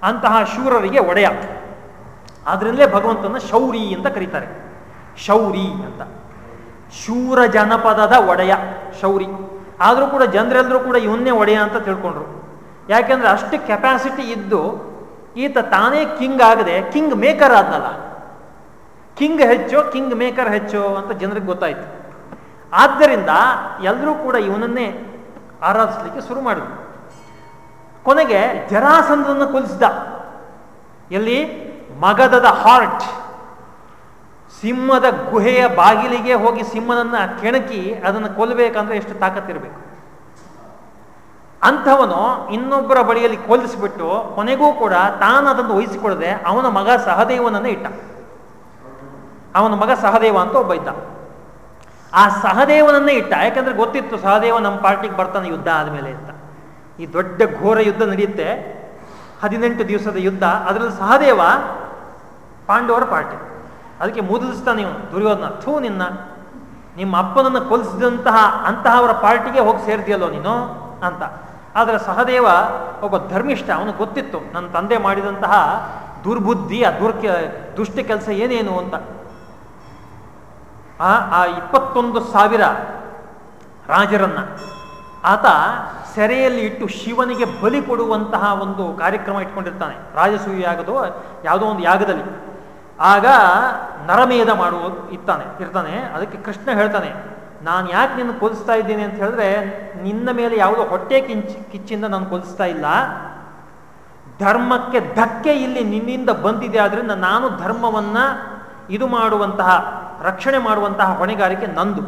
ಅಂತಹ ಶೂರರಿಗೆ ಒಡೆಯ. ಆದ್ರಿಂದಲೇ ಭಗವಂತನ ಶೌರಿ ಅಂತ ಕರೀತಾರೆ. ಶೌರಿ ಅಂತ. ಶೂರ ಜನಪದದ ಒಡೆಯ, ಶೌರಿ. ಆದರೂ ಕೂಡ ಜನರೆಲ್ಲರೂ ಕೂಡ ಇವನ್ನೇ ಒಡೆಯ ಅಂತ ತಿಳ್ಕೊಂಡ್ರು. ಯಾಕೆಂದ್ರೆ ಅಷ್ಟು ಕೆಪಾಸಿಟಿ ಇದ್ದು ಈತ ತಾನೇ ಕಿಂಗ್ ಆಗದೆ ಕಿಂಗ್ ಮೇಕರ್ ಆದ್ನಲ್ಲ. ಕಿಂಗ್ ಹೆಚ್ಚೋ, ಕಿಂಗ್ ಮೇಕರ್ ಹೆಚ್ಚೋ ಅಂತ ಜನರಿಗೆ ಗೊತ್ತಾಯ್ತು. ಆದ್ದರಿಂದ ಎಲ್ಲರೂ ಕೂಡ ಇವನನ್ನೇ ಆರಾಧಿಸ್ಲಿಕ್ಕೆ ಶುರು ಮಾಡಿದ್ರು. ಕೊನೆಗೆ ಜರಾಸಂಧನನ್ನು ಕೊಲಿಸಿದ. ಎಲ್ಲಿ? ಮಗದದ ಹಾರ್ಟ್ ಸಿಂಹದ ಗುಹೆಯ ಬಾಗಿಲಿಗೆ ಹೋಗಿ ಸಿಂಹನನ್ನು ಕೆಣಕಿ ಅದನ್ನು ಕೊಲ್ಲಬೇಕಂದ್ರೆ ಎಷ್ಟು ತಾಕತ್ತಿರಬೇಕು? ಅಂಥವನು ಇನ್ನೊಬ್ಬರ ಬಳಿಯಲ್ಲಿ ಕೊಲ್ಲಿಸಿಬಿಟ್ಟು ಕೊನೆಗೂ ಕೂಡ ತಾನು ಅದನ್ನು ವಹಿಸಿಕೊಳ್ಳದೆ ಅವನ ಮಗ ಸಹದೇವನನ್ನು ಇಟ್ಟ. ಅವನ ಮಗ ಸಹದೇವ ಅಂತ ಒಬ್ಬ ಇದ್ದ. ಆ ಸಹದೇವನನ್ನೇ ಇಟ್ಟ. ಯಾಕಂದ್ರೆ ಗೊತ್ತಿತ್ತು ಸಹದೇವ ನಮ್ಮ ಪಾರ್ಟಿಗೆ ಬರ್ತಾನೆ ಯುದ್ಧ ಆದಮೇಲೆ ಅಂತ. ಈ ದೊಡ್ಡ ಘೋರ ಯುದ್ಧ ನಡೆಯುತ್ತೆ. ಹದಿನೆಂಟು ದಿವಸದ ಯುದ್ಧ. ಅದರಲ್ಲಿ ಸಹದೇವ ಪಾಂಡವರ ಪಾರ್ಟಿ. ಅದಕ್ಕೆ ಮುದುಲಿಸ್ತಾನೆ ಇವನು, ದುರ್ಯೋಧನ, ಥೂ ನಿನ್ನ. ನಿಮ್ಮ ಅಪ್ಪನನ್ನು ಕೊಲಿಸಿದಂತಹ ಅಂತಹವರ ಪಾರ್ಟಿಗೆ ಹೋಗಿ ಸೇರ್ದಿಯಲ್ಲೋ ನೀನು ಅಂತ. ಆದರೆ ಸಹದೇವ ಒಬ್ಬ ಧರ್ಮಿಷ್ಠ, ಅವನು ಗೊತ್ತಿತ್ತು, ನನ್ನ ತಂದೆ ಮಾಡಿದಂತಹ ದುರ್ಬುದ್ಧಿ, ಆ ದುರ್ಕ, ದುಷ್ಟ ಕೆಲಸ ಏನೇನು ಅಂತ. ಆ ಇಪ್ಪತ್ತೊಂದು ಸಾವಿರ ರಾಜರನ್ನ ಆತ ಸೆರೆಯಲ್ಲಿ ಇಟ್ಟು ಶಿವನಿಗೆ ಬಲಿ ಕೊಡುವಂತಹ ಒಂದು ಕಾರ್ಯಕ್ರಮ ಇಟ್ಕೊಂಡಿರ್ತಾನೆ. ರಾಜಸೂಯ ಯಾಗದೋ ಯಾವುದೋ ಒಂದು ಯಾಗದಲ್ಲಿ. ಆಗ ನರಮೇಧ ಮಾಡುವ, ಇರ್ತಾನೆ ಇರ್ತಾನೆ, ಅದಕ್ಕೆ ಕೃಷ್ಣ ಹೇಳ್ತಾನೆ ನಾನು ಯಾಕೆ ನಿನ್ನ ಕೊಲಿಸ್ತಾ ಇದ್ದೀನಿ ಅಂತ ಹೇಳಿದ್ರೆ, ನಿನ್ನ ಮೇಲೆ ಯಾವುದೋ ಹೊಟ್ಟೆ ಕಿಂಚ್, ಕಿಚ್ಚಿಂದ ನಾನು ಕೊಲಿಸ್ತಾ ಇಲ್ಲ. ಧರ್ಮಕ್ಕೆ ಧಕ್ಕೆ ಇಲ್ಲಿ ನಿನ್ನಿಂದ ಬಂದಿದೆ ಆದ್ದರಿಂದ ನಾನು ಧರ್ಮವನ್ನ ಇದು ಮಾಡುವಂತಹ, ರಕ್ಷಣೆ ಮಾಡುವಂತಹ ಹೊಣೆಗಾರಿಕೆ ನಂದು.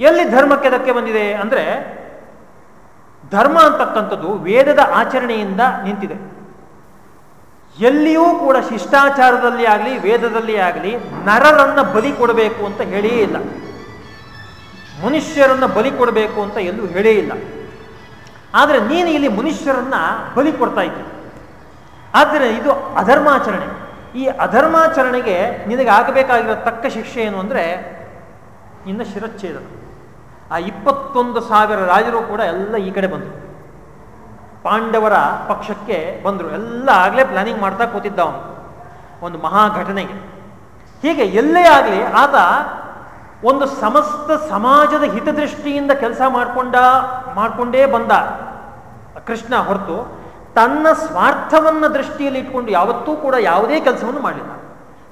ಎಲ್ಲಿ ಧರ್ಮಕ್ಕೆ ಧಕ್ಕೆ ಬಂದಿದೆ ಅಂದ್ರೆ, ಧರ್ಮ ಅಂತಕ್ಕಂಥದ್ದು ವೇದದ ಆಚರಣೆಯಿಂದ ನಿಂತಿದೆ. ಎಲ್ಲಿಯೂ ಕೂಡ ಶಿಷ್ಟಾಚಾರದಲ್ಲಿ ಆಗಲಿ, ವೇದದಲ್ಲಿ ಆಗಲಿ, ನರರನ್ನ ಬಲಿ ಕೊಡಬೇಕು ಅಂತ ಹೇಳಿಯೇ ಇಲ್ಲ. ಮನುಷ್ಯರನ್ನ ಬಲಿ ಕೊಡಬೇಕು ಅಂತ ಎಲ್ಲೂ ಹೇಳೇ ಇಲ್ಲ. ಆದರೆ ನೀನು ಇಲ್ಲಿ ಮನುಷ್ಯರನ್ನ ಬಲಿ ಕೊಡ್ತಾ ಇದ್ದೆ. ಆದರೆ ಇದು ಅಧರ್ಮಾಚರಣೆ. ಈ ಅಧರ್ಮಾಚರಣೆಗೆ ನಿನಗೆ ಆಗಬೇಕಾಗಿರೋ ತಕ್ಕ ಶಿಕ್ಷೆ ಏನು ಅಂದರೆ ನಿನ್ನ ಶಿರಚ್ಛೇದನ. ಆ ಇಪ್ಪತ್ತೊಂದು ಸಾವಿರ ರಾಜರು ಕೂಡ ಎಲ್ಲ ಈ ಕಡೆ ಬಂದರು. ಪಾಂಡವರ ಪಕ್ಷಕ್ಕೆ ಬಂದರು. ಎಲ್ಲ ಆಗಲೇ ಪ್ಲಾನಿಂಗ್ ಮಾಡ್ತಾ ಕೂತಿದ್ದ ಅವನು. ಒಂದು ಮಹಾ ಘಟನೆಗೆ ಹೀಗೆ ಎಲ್ಲೇ ಆಗಲಿ ಆತ ಒಂದು ಸಮಸ್ತ ಸಮಾಜದ ಹಿತದೃಷ್ಟಿಯಿಂದ ಕೆಲಸ ಮಾಡಿಕೊಂಡ, ಮಾಡಿಕೊಂಡೇ ಬಂದ ಕೃಷ್ಣ ಹೊರತು ತನ್ನ ಸ್ವಾರ್ಥವನ್ನ ದೃಷ್ಟಿಯಲ್ಲಿ ಇಟ್ಕೊಂಡು ಯಾವತ್ತೂ ಕೂಡ ಯಾವುದೇ ಕೆಲಸವನ್ನು ಮಾಡಿಲ್ಲ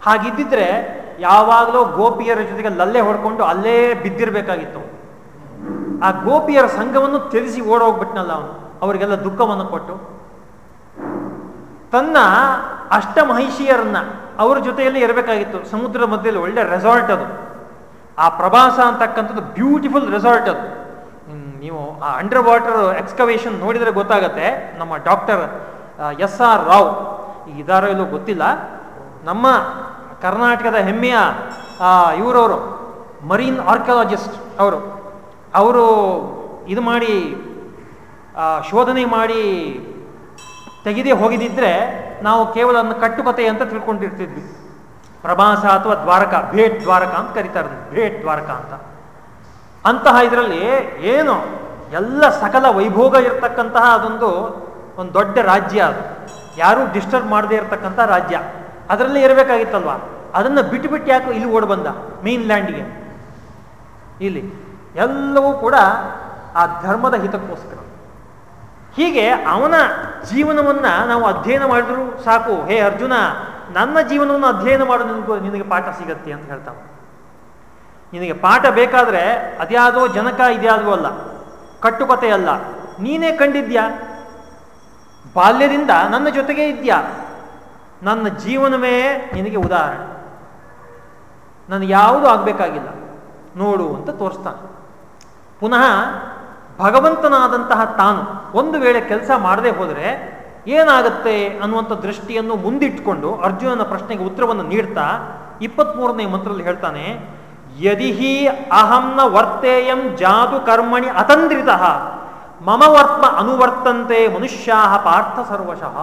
ಹಾಗಿದ್ದಿದ್ರೆ ಯಾವಾಗಲೂ ಗೋಪಿಯರ ಜೊತೆಗೆ ಲಲ್ಲೆ ಹೊಡ್ಕೊಂಡು ಅಲ್ಲೇ ಬಿದ್ದಿರಬೇಕಾಗಿತ್ತು. ಆ ಗೋಪಿಯರ ಸಂಘವನ್ನು ತ್ಯಜಿಸಿ ಓಡೋಗ್ಬಿಟ್ನಲ್ಲ ಅವನು. ಅವರಿಗೆಲ್ಲ ದುಃಖವನ್ನು ಕೊಟ್ಟು. ತನ್ನ ಅಷ್ಟ ಮಹಿಷಿಯರನ್ನ ಅವ್ರ ಜೊತೆಯಲ್ಲಿ ಇರಬೇಕಾಗಿತ್ತು. ಸಮುದ್ರದ ಮಧ್ಯದಲ್ಲಿ ಒಳ್ಳೆ ರೆಸಾರ್ಟ್ ಅದು. ಆ ಪ್ರವಾಸ ಅಂತಕ್ಕಂಥದ್ದು ಬ್ಯೂಟಿಫುಲ್ ರೆಸಾರ್ಟ್ ಅದು. ನೀವು ಆ ಅಂಡರ್ ವಾಟರ್ ಎಕ್ಸ್ಕವೇಷನ್ ನೋಡಿದರೆ ಗೊತ್ತಾಗತ್ತೆ. ನಮ್ಮ ಡಾಕ್ಟರ್ ಎಸ್ ಆರ್ ರಾವ್ ಇದಾರೋ ಇಲ್ಲೋ ಗೊತ್ತಿಲ್ಲ. ನಮ್ಮ ಕರ್ನಾಟಕದ ಹೆಮ್ಮೆಯ ಇವರವರು ಮರೀನ್ ಆರ್ಕಿಯಾಲಜಿಸ್ಟ್ ಅವರು ಅವರು ಇದು ಮಾಡಿ ಶೋಧನೆ ಮಾಡಿ ತೆಗೆದೇ ಹೋಗಿದ್ದಿದ್ರೆ ನಾವು ಕೇವಲ ಅದನ್ನು ಕಟ್ಟುಕತೆ ಅಂತ ತಿಳ್ಕೊಂಡಿರ್ತಿದ್ವಿ. ಪ್ರವಾಸ ಅಥವಾ ದ್ವಾರಕ, ಭೇಟ್ ದ್ವಾರಕ ಅಂತ ಕರೀತಾರೆ ಭೇಟ್ ದ್ವಾರಕ ಅಂತ. ಅಂತಹ ಇದರಲ್ಲಿ ಏನು, ಎಲ್ಲ ಸಕಲ ವೈಭೋಗ ಇರತಕ್ಕಂತಹ ಅದೊಂದು, ಒಂದು ದೊಡ್ಡ ರಾಜ್ಯ ಅದು. ಯಾರೂ ಡಿಸ್ಟರ್ಬ್ ಮಾಡದೇ ಇರತಕ್ಕಂಥ ರಾಜ್ಯ. ಅದರಲ್ಲಿ ಇರಬೇಕಾಗಿತ್ತಲ್ವಾ? ಅದನ್ನು ಬಿಟ್ಟು ಬಿಟ್ಟು ಯಾಕೆ ಇಲ್ಲಿ ಓಡ್ ಬಂದ ಮೇನ್ ಲ್ಯಾಂಡ್ಗೆ ಇಲ್ಲಿ. ಎಲ್ಲವೂ ಕೂಡ ಆ ಧರ್ಮದ ಹಿತಕ್ಕೋಸ್ಕರ. ಹೀಗೆ ಅವನ ಜೀವನವನ್ನ ನಾವು ಅಧ್ಯಯನ ಮಾಡಿದ್ರು ಸಾಕು. ಹೇ ಅರ್ಜುನ ನನ್ನ ಜೀವನವನ್ನು ಅಧ್ಯಯನ ಮಾಡು ನಿನಗೂ ನಿನಗೆ ಪಾಠ ಸಿಗತ್ತೆ ಅಂತ ಹೇಳ್ತಾನೆ ನಿನಗೆ ಪಾಠ ಬೇಕಾದ್ರೆ ಅದ್ಯಾವುದೋ ಜನಕ ಇದ್ಯಾವುದೋ ಅಲ್ಲ ಕಟ್ಟುಕತೆ ಅಲ್ಲ, ನೀನೇ ಕಂಡಿದ್ಯಾ? ಬಾಲ್ಯದಿಂದ ನನ್ನ ಜೊತೆಗೆ ಇದ್ಯಾ? ನನ್ನ ಜೀವನವೇ ನಿನಗೆ ಉದಾಹರಣೆ. ನನಗೆ ಯಾವುದು ಆಗಬೇಕಾಗಿಲ್ಲ. ನೋಡು ಅಂತ ತೋರಿಸ್ತಾನೆ. ಪುನಃ ಭಗವಂತನಾದಂತಹ ತಾನು ಒಂದು ವೇಳೆ ಕೆಲಸ ಮಾಡದೆ ಹೋದರೆ ಏನಾಗುತ್ತೆ ಅನ್ನುವಂಥ ದೃಷ್ಟಿಯನ್ನು ಮುಂದಿಟ್ಕೊಂಡು ಅರ್ಜುನನ ಪ್ರಶ್ನೆಗೆ ಉತ್ತರವನ್ನು ನೀಡ್ತಾ ಇಪ್ಪತ್ಮೂರನೇ ಮಂತ್ರದಲ್ಲಿ ಹೇಳ್ತಾನೆ, ಯದಿಹಿ ಅಹಂನ ವರ್ತೇಯಂ ಜಾತು ಕರ್ಮಣಿ ಅತಂದ್ರಿತ, ಮಮ ವರ್ತ್ಮ ಅನುವರ್ತಂತೆ ಮನುಷ್ಯಾ ಪಾರ್ಥ ಸರ್ವಶಃ.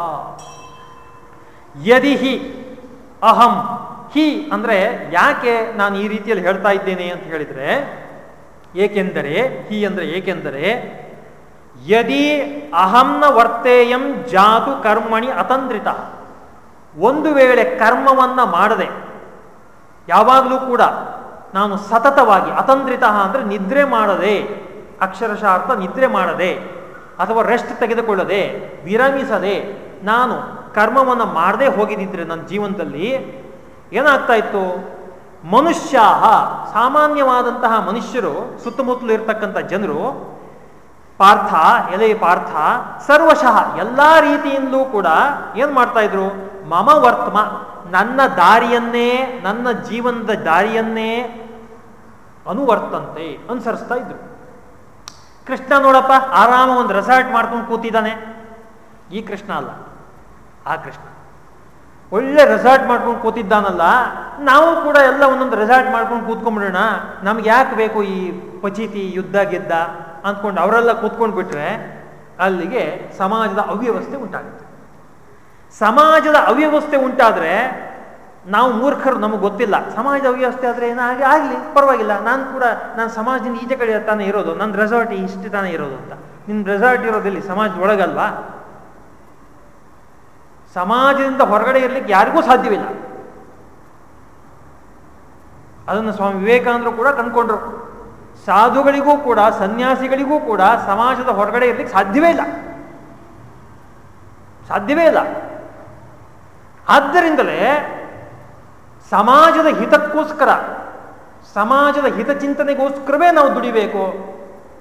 ಯದಿಹಿ ಅಹಂ, ಹಿ ಅಂದ್ರೆ ಯಾಕೆ ನಾನು ಈ ರೀತಿಯಲ್ಲಿ ಹೇಳ್ತಾ ಇದ್ದೇನೆ ಅಂತ ಹೇಳಿದರೆ, ಏಕೆಂದರೆ, ಹಿ ಅಂದ್ರೆ ಏಕೆಂದರೆ ಯದಿ ಅಹಂನ ವರ್ತೇಯಂ ಜಾತು ಕರ್ಮಣಿ ಅತಂತ್ರಿತ. ಒಂದು ವೇಳೆ ಕರ್ಮವನ್ನು ಮಾಡದೆ, ಯಾವಾಗಲೂ ಕೂಡ ನಾನು ಸತತವಾಗಿ ಅತಂತ್ರಿತ ಅಂದರೆ ನಿದ್ರೆ ಮಾಡದೆ ಅಕ್ಷರಶಃ ಅರ್ಥ ನಿದ್ರೆ ಮಾಡದೆ, ಅಥವಾ ರೆಸ್ಟ್ ತೆಗೆದುಕೊಳ್ಳದೆ, ವಿರಮಿಸದೆ ನಾನು ಕರ್ಮವನ್ನು ಮಾಡದೆ ಹೋಗಿದ್ದಿದ್ರೆ ನನ್ನ ಜೀವನದಲ್ಲಿ ಏನಾಗ್ತಾ ಇತ್ತು? ಮನುಷ್ಯ ಸಾಮಾನ್ಯವಾದಂತಹ ಮನುಷ್ಯರು, ಸುತ್ತಮುತ್ತಲು ಇರತಕ್ಕಂಥ ಜನರು ಪಾರ್ಥ, ಎಲೆ ಪಾರ್ಥ, ಸರ್ವಶಃ, ಎಲ್ಲ ರೀತಿಯಿಂದಲೂ ಕೂಡ ಏನು ಮಾಡ್ತಾ ಇದ್ರು? ಮಮ ವರ್ತಮ, ನನ್ನ ದಾರಿಯನ್ನೇ, ನನ್ನ ಜೀವನದ ದಾರಿಯನ್ನೇ ಅನುವರ್ತಂತೆ ಅನುಸರಿಸ್ತಾ ಇದ್ರು. ಕೃಷ್ಣ ನೋಡಪ್ಪ, ಆರಾಮ ಒಂದು ರೆಸಾರ್ಟ್ ಮಾಡ್ಕೊಂಡು ಕೂತಿದ್ದಾನೆ. ಈ ಕೃಷ್ಣ ಅಲ್ಲ, ಆ ಕೃಷ್ಣ. ಒಳ್ಳೆ ರೆಸಾರ್ಟ್ ಮಾಡ್ಕೊಂಡು ಕೂತಿದ್ದಾನಲ್ಲ, ನಾವು ಕೂಡ ಎಲ್ಲ ಒಂದೊಂದು ರೆಸಾರ್ಟ್ ಮಾಡ್ಕೊಂಡು ಕೂತ್ಕೊಂಡ್ಬಿಡೋಣ. ನಮ್ಗೆ ಯಾಕೆ ಬೇಕು ಈ ಪಚೀತಿ ಯುದ್ಧ ಗೆದ್ದ? ಅಂದ್ಕೊಂಡು ಅವರೆಲ್ಲ ಕೂತ್ಕೊಂಡು ಬಿಟ್ರೆ ಅಲ್ಲಿಗೆ ಸಮಾಜದ ಅವ್ಯವಸ್ಥೆ ಉಂಟಾಗುತ್ತೆ. ಸಮಾಜದ ಅವ್ಯವಸ್ಥೆ ಉಂಟಾದ್ರೆ ನಾವು ಮೂರ್ಖರು ನಮಗೆ ಗೊತ್ತಿಲ್ಲ. ಸಮಾಜದ ಅವ್ಯವಸ್ಥೆ ಆದರೆ ಏನಾಗಿ ಆಗಲಿ, ಪರವಾಗಿಲ್ಲ. ನಾನು ಕೂಡ, ನಾನು ಸಮಾಜದಿಂದ ಈಚೆ ಕಡೆ ತಾನೇ ಇರೋದು. ನನ್ನ ರೆಸಾರ್ಟ್ ಇಷ್ಟು ತಾನೇ ಇರೋದು ಅಂತ. ನಿನ್ನ ರೆಸಾರ್ಟ್ ಇರೋದಿಲ್ಲಿ ಸಮಾಜದ ಒಳಗಲ್ವಾ? ಸಮಾಜದಿಂದ ಹೊರಗಡೆ ಇರಲಿಕ್ಕೆ ಯಾರಿಗೂ ಸಾಧ್ಯವಿಲ್ಲ. ಅದನ್ನು ಸ್ವಾಮಿ ವಿವೇಕಾನಂದರು ಕೂಡ ಕಂಡುಕೊಂಡ್ರು ಸಾಧುಗಳಿಗೂ ಕೂಡ, ಸನ್ಯಾಸಿಗಳಿಗೂ ಕೂಡ ಸಮಾಜದ ಹೊರಗಡೆ ಇರಲಿಕ್ಕೆ ಸಾಧ್ಯವೇ ಇಲ್ಲ. ಸಾಧ್ಯವೇ ಇಲ್ಲ. ಆದ್ದರಿಂದಲೇ ಸಮಾಜದ ಹಿತಕ್ಕೋಸ್ಕರ, ಸಮಾಜದ ಹಿತಚಿಂತನೆಗೋಸ್ಕರವೇ ನಾವು ದುಡಿಬೇಕು.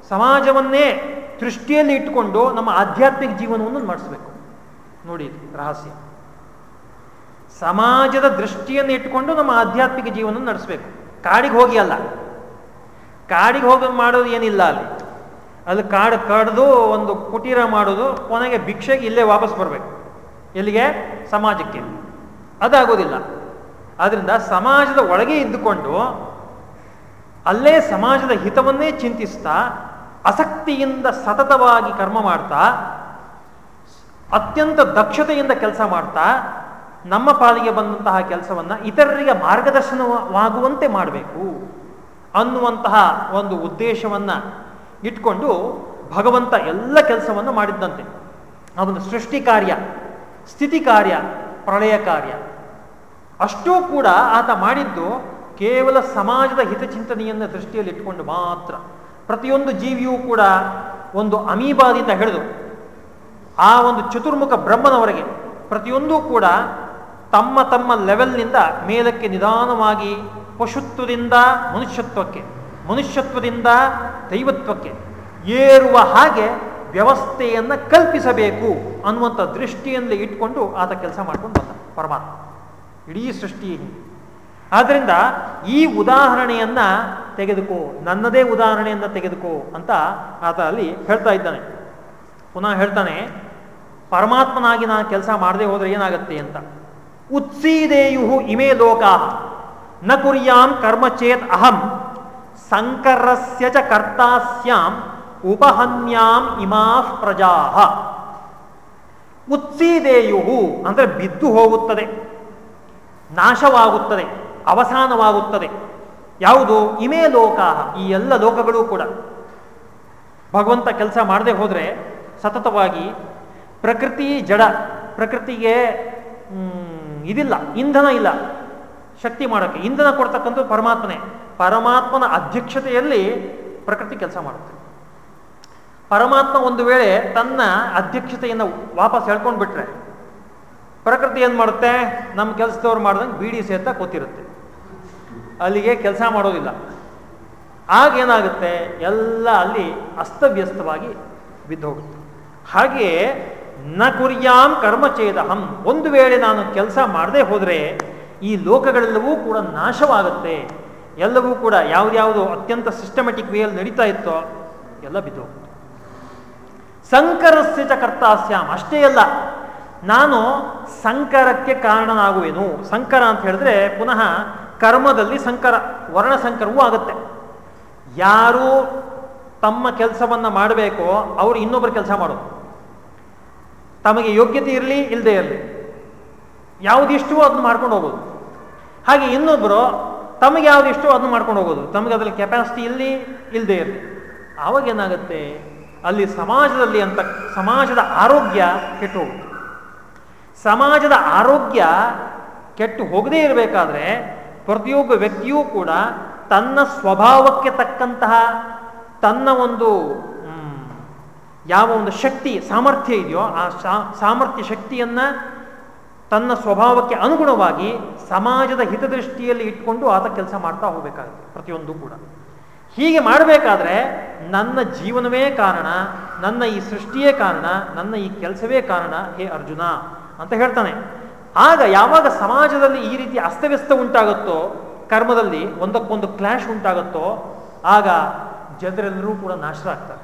ಸಮಾಜವನ್ನೇ ದೃಷ್ಟಿಯಲ್ಲಿ ಇಟ್ಟುಕೊಂಡು ನಮ್ಮ ಆಧ್ಯಾತ್ಮಿಕ ಜೀವನವನ್ನು ಮಾಡಿಸ್ಬೇಕು. ನೋಡಿ ರಹಸ್ಯ. ಸಮಾಜದ ದೃಷ್ಟಿಯನ್ನು ಇಟ್ಟುಕೊಂಡು ನಮ್ಮ ಆಧ್ಯಾತ್ಮಿಕ ಜೀವನ ನಡೆಸಬೇಕು. ಕಾಡಿಗೆ ಹೋಗಿ ಅಲ್ಲ. ಕಾಡಿಗೆ ಹೋಗಿ ಮಾಡೋದು ಏನಿಲ್ಲ ಅಲ್ಲಿ. ಅಲ್ಲಿ ಕಾಡು ಕಡ್ದು ಒಂದು ಕುಟೀರ ಮಾಡೋದು, ಕೊನೆಗೆ ಭಿಕ್ಷೆಗೆ ಇಲ್ಲೇ ವಾಪಸ್ ಬರಬೇಕು. ಎಲ್ಲಿಗೆ? ಸಮಾಜಕ್ಕೆ. ಅದಾಗೋದಿಲ್ಲ. ಆದ್ದರಿಂದ ಸಮಾಜದ ಒಳಗೆ ಇದ್ದುಕೊಂಡು ಅಲ್ಲೇ ಸಮಾಜದ ಹಿತವನ್ನೇ ಚಿಂತಿಸ್ತಾ, ಆಸಕ್ತಿಯಿಂದ ಸತತವಾಗಿ ಕರ್ಮ ಮಾಡ್ತಾ, ಅತ್ಯಂತ ದಕ್ಷತೆಯಿಂದ ಕೆಲಸ ಮಾಡ್ತಾ, ನಮ್ಮ ಪಾಲಿಗೆ ಬಂದಂತಹ ಕೆಲಸವನ್ನು ಇತರರಿಗೆ ಮಾರ್ಗದರ್ಶನವಾಗುವಂತೆ ಮಾಡಬೇಕು. ಅನ್ನುವಂತಹ ಒಂದು ಉದ್ದೇಶವನ್ನು ಇಟ್ಕೊಂಡು ಭಗವಂತ ಎಲ್ಲ ಕೆಲಸವನ್ನು ಮಾಡಿದ್ದಂತೆ. ಅವನ ಸೃಷ್ಟಿ ಕಾರ್ಯ, ಸ್ಥಿತಿ ಕಾರ್ಯ, ಪ್ರಳಯ ಕಾರ್ಯ. ಅಷ್ಟೂ ಕೂಡ ಆತ ಮಾಡಿದ್ದು ಕೇವಲ ಸಮಾಜದ ಹಿತಚಿಂತನೆಯನ್ನು ದೃಷ್ಟಿಯಲ್ಲಿ ಇಟ್ಕೊಂಡು ಮಾತ್ರ. ಪ್ರತಿಯೊಂದು ಜೀವಿಯೂ ಕೂಡ ಒಂದು ಅಮೀಬಾದಿಂದ ಹಿಡಿದು ಆ ಒಂದು ಚತುರ್ಮುಖ ಬ್ರಹ್ಮನವರೆಗೆ ಪ್ರತಿಯೊಂದೂ ಕೂಡ ತಮ್ಮ ತಮ್ಮ ಲೆವೆಲ್ನಿಂದ ಮೇಲಕ್ಕೆ ನಿಧಾನವಾಗಿ ಪಶುತ್ವದಿಂದ ಮನುಷ್ಯತ್ವಕ್ಕೆ, ಮನುಷ್ಯತ್ವದಿಂದ ದೈವತ್ವಕ್ಕೆ ಏರುವ ಹಾಗೆ ವ್ಯವಸ್ಥೆಯನ್ನು ಕಲ್ಪಿಸಬೇಕು ಅನ್ನುವಂಥ ದೃಷ್ಟಿಯಲ್ಲಿ ಇಟ್ಕೊಂಡು ಆತ ಕೆಲಸ ಮಾಡ್ಕೊಂಡು ಬಂದ ಪರಮಾತ್ಮ. ಇಡೀ ಸೃಷ್ಟಿ ಆದ್ದರಿಂದ ಈ ಉದಾಹರಣೆಯನ್ನು ತೆಗೆದುಕೋ, ನನ್ನದೇ ಉದಾಹರಣೆಯನ್ನು ತೆಗೆದುಕೋ ಅಂತ ಆತ ಅಲ್ಲಿ ಹೇಳ್ತಾ ಇದ್ದಾನೆ. ಪುನಃ ಹೇಳ್ತಾನೆ, ಪರಮಾತ್ಮನಾಗಿ ನಾನು ಕೆಲಸ ಮಾಡದೆ ಹೋದರೆ ಏನಾಗುತ್ತೆ ಅಂತ. ಉತ್ಸೀದೇಯು ಇಮೇ ಲೋಕಾ ನ ಕುರ್ಯಾಂ ಕರ್ಮಚೇತ್ ಅಹಂ, ಸಂಕರಸ್ಯ ಚ ಕರ್ತಾಸ್ಯಾಂ ಉಪಹನ್ಯಾಂ ಇಮಾ ಪ್ರಜಾ. ಉತ್ಸೀದೇಯು ಅಂದರೆ ಬಿದ್ದು ಹೋಗುತ್ತದೆ, ನಾಶವಾಗುತ್ತದೆ, ಅವಸಾನವಾಗುತ್ತದೆ. ಯಾವುದು? ಇಮೇ ಲೋಕ, ಈ ಎಲ್ಲ ಲೋಕಗಳು ಕೂಡ. ಭಗವಂತ ಕೆಲಸ ಮಾಡದೆ ಹೋದರೆ ಸತತವಾಗಿ ಪ್ರಕೃತಿ ಜಡ, ಪ್ರಕೃತಿಗೆ ಇದಿಲ್ಲ, ಇಂಧನ ಇಲ್ಲ. ಶಕ್ತಿ ಮಾಡೋಕ್ಕೆ, ಇಂಧನ ಕೊಡ್ತಕ್ಕಂಥದ್ದು ಪರಮಾತ್ಮನೇ. ಪರಮಾತ್ಮನ ಅಧ್ಯಕ್ಷತೆಯಲ್ಲಿ ಪ್ರಕೃತಿ ಕೆಲಸ ಮಾಡುತ್ತೆ. ಪರಮಾತ್ಮ ಒಂದು ವೇಳೆ ತನ್ನ ಅಧ್ಯಕ್ಷತೆಯನ್ನು ವಾಪಸ್ ಹೇಳ್ಕೊಂಡು ಬಿಟ್ರೆ, ಪ್ರಕೃತಿ ಏನು ಮಾಡುತ್ತೆ? ನಮ್ಮ ಕೆಲಸದವ್ರು ಮಾಡ್ದಂಗೆ ಬೀಡಿ ಸೇತ ಕೂತಿರುತ್ತೆ. ಅಲ್ಲಿಗೆ ಕೆಲಸ ಮಾಡೋದಿಲ್ಲ. ಆಗೇನಾಗುತ್ತೆ ಎಲ್ಲ ಅಲ್ಲಿ ಅಸ್ತವ್ಯಸ್ತವಾಗಿ ಬಿದ್ದು ಹೋಗುತ್ತೆ ಹಾಗೆ ನ ಕುರ್ಯಾಂ ಕರ್ಮಚೇದಹಂ ಒಂದು ವೇಳೆ ನಾನು ಕೆಲಸ ಮಾಡದೆ ಹೋದರೆ ಈ ಲೋಕಗಳೆಲ್ಲವೂ ಕೂಡ ನಾಶವಾಗುತ್ತೆ. ಎಲ್ಲವೂ ಕೂಡ ಯಾವ್ದ್ಯಾವುದು ಅತ್ಯಂತ ಸಿಸ್ಟಮೆಟಿಕ್ ವೇಯಲ್ಲಿ ನಡೀತಾ ಇತ್ತೋ ಎಲ್ಲ ಬಿದ್ದು ಸಂಕರಸ್ಯ ಚ ಕರ್ತಾಸ್ಯಾಮ್. ಅಷ್ಟೇ ಅಲ್ಲ, ನಾನು ಸಂಕರಕ್ಕೆ ಕಾರಣನಾಗುವೆನು. ಸಂಕರ ಅಂತ ಹೇಳಿದ್ರೆ ಪುನಃ ಕರ್ಮದಲ್ಲಿ ಸಂಕರ, ವರ್ಣ ಸಂಕರವೂ ಆಗುತ್ತೆ. ಯಾರು ತಮ್ಮ ಕೆಲಸವನ್ನ ಮಾಡಬೇಕೋ ಅವರು ಇನ್ನೊಬ್ಬರು ಕೆಲಸ ಮಾಡೋದು. ತಮಗೆ ಯೋಗ್ಯತೆ ಇರಲಿ ಇಲ್ಲದೆ ಇರಲಿ. ಯಾವುದಿಷ್ಟೋ ಅದನ್ನು ಮಾಡ್ಕೊಂಡು ಹೋಗೋದು. ಹಾಗೆ ಇನ್ನೊಬ್ಬರು ತಮಗೆ ಯಾವುದಿಷ್ಟೋ ಅದನ್ನು ಮಾಡ್ಕೊಂಡು ಹೋಗೋದು. ತಮಗೆ ಅದರಲ್ಲಿ ಕೆಪಾಸಿಟಿ ಇಲ್ಲಿ ಇಲ್ಲದೆ ಇರಲಿ. ಆವಾಗ ಏನಾಗುತ್ತೆ? ಅಲ್ಲಿ ಸಮಾಜದಲ್ಲಿ ಅಂತ, ಸಮಾಜದ ಆರೋಗ್ಯ ಕೆಟ್ಟು ಹೋಗುತ್ತೆ. ಸಮಾಜದ ಆರೋಗ್ಯ ಕೆಟ್ಟು ಹೋಗದೇ ಇರಬೇಕಾದ್ರೆ ಪ್ರತಿಯೊಬ್ಬ ವ್ಯಕ್ತಿಯೂ ಕೂಡ ತನ್ನ ಸ್ವಭಾವಕ್ಕೆ ತಕ್ಕಂತಹ, ತನ್ನ ಒಂದು ಯಾವ ಒಂದು ಶಕ್ತಿ, ಸಾಮರ್ಥ್ಯ ಇದೆಯೋ ಆ ಸಾಮರ್ಥ್ಯ ಶಕ್ತಿಯನ್ನ ತನ್ನ ಸ್ವಭಾವಕ್ಕೆ ಅನುಗುಣವಾಗಿ ಸಮಾಜದ ಹಿತದೃಷ್ಟಿಯಲ್ಲಿ ಇಟ್ಕೊಂಡು ಆತ ಕೆಲಸ ಮಾಡ್ತಾ ಹೋಗಬೇಕಾಗುತ್ತೆ, ಪ್ರತಿಯೊಂದು ಕೂಡ. ಹೀಗೆ ಮಾಡಬೇಕಾದ್ರೆ ನನ್ನ ಜೀವನವೇ ಕಾರಣ, ನನ್ನ ಈ ಸೃಷ್ಟಿಯೇ ಕಾರಣ, ನನ್ನ ಈ ಕೆಲಸವೇ ಕಾರಣ, ಹೇ ಅರ್ಜುನ ಅಂತ ಹೇಳ್ತಾನೆ. ಆಗ ಯಾವಾಗ ಸಮಾಜದಲ್ಲಿ ಈ ರೀತಿ ಅಸ್ತವ್ಯಸ್ತ ಉಂಟಾಗುತ್ತೋ, ಕರ್ಮದಲ್ಲಿ ಒಂದಕ್ಕೊಂದು ಕ್ಲಾಶ್ ಉಂಟಾಗುತ್ತೋ, ಆಗ ಜನರೆಲ್ಲರೂ ಕೂಡ ನಾಶರಾಗ್ತಾರೆ.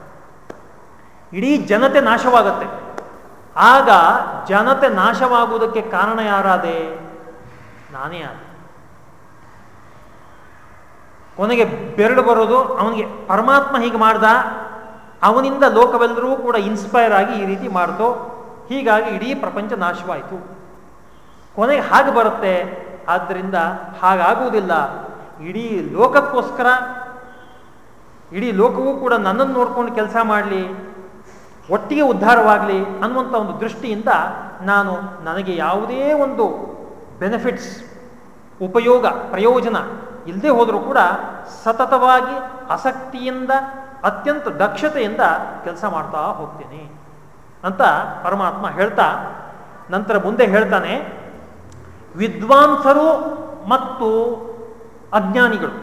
ಇಡೀ ಜನತೆ ನಾಶವಾಗತ್ತೆ. ಆಗ ಜನತೆ ನಾಶವಾಗುವುದಕ್ಕೆ ಕಾರಣ ಯಾರಾದೆ? ನಾನೇ ಆದ. ಕೊನೆಗೆ ಬೆರಳು ಬರೋದು, ಅವನಿಗೆ ಪರಮಾತ್ಮ ಹೀಗೆ ಮಾಡ್ದ, ಅವನಿಂದ ಲೋಕವೆಲ್ಲರೂ ಕೂಡ ಇನ್ಸ್ಪೈರ್ ಆಗಿ ಈ ರೀತಿ ಮಾಡ್ತೋ. ಹೀಗಾಗಿ ಇಡೀ ಪ್ರಪಂಚ ನಾಶವಾಯಿತು. ಕೊನೆಗೆ ಹಾಗೆ ಬರುತ್ತೆ. ಆದ್ದರಿಂದ ಹಾಗಾಗುವುದಿಲ್ಲ. ಇಡೀ ಲೋಕಕ್ಕೋಸ್ಕರ, ಇಡೀ ಲೋಕವೂ ಕೂಡ ನನ್ನನ್ನು ನೋಡ್ಕೊಂಡು ಕೆಲಸ ಮಾಡಲಿ. ಒಟ್ಟಿಗೆ ಉದ್ಧಾರವಾಗಲಿ ಅನ್ನುವಂಥ ಒಂದು ದೃಷ್ಟಿಯಿಂದ ನಾನು ನನಗೆ ಯಾವುದೇ ಒಂದು ಬೆನಿಫಿಟ್ಸ್ ಉಪಯೋಗ, ಪ್ರಯೋಜನ ಇಲ್ಲದೆ ಹೋದರೂ ಕೂಡ ಸತತವಾಗಿ ಆಸಕ್ತಿಯಿಂದ, ಅತ್ಯಂತ ದಕ್ಷತೆಯಿಂದ ಕೆಲಸ ಮಾಡ್ತಾ ಹೋಗ್ತೀನಿ ಅಂತ ಪರಮಾತ್ಮ ಹೇಳ್ತಾ ನಂತರ ಮುಂದೆ ಹೇಳ್ತಾನೆ, ವಿದ್ವಾಂಸರು ಮತ್ತು ಅಜ್ಞಾನಿಗಳು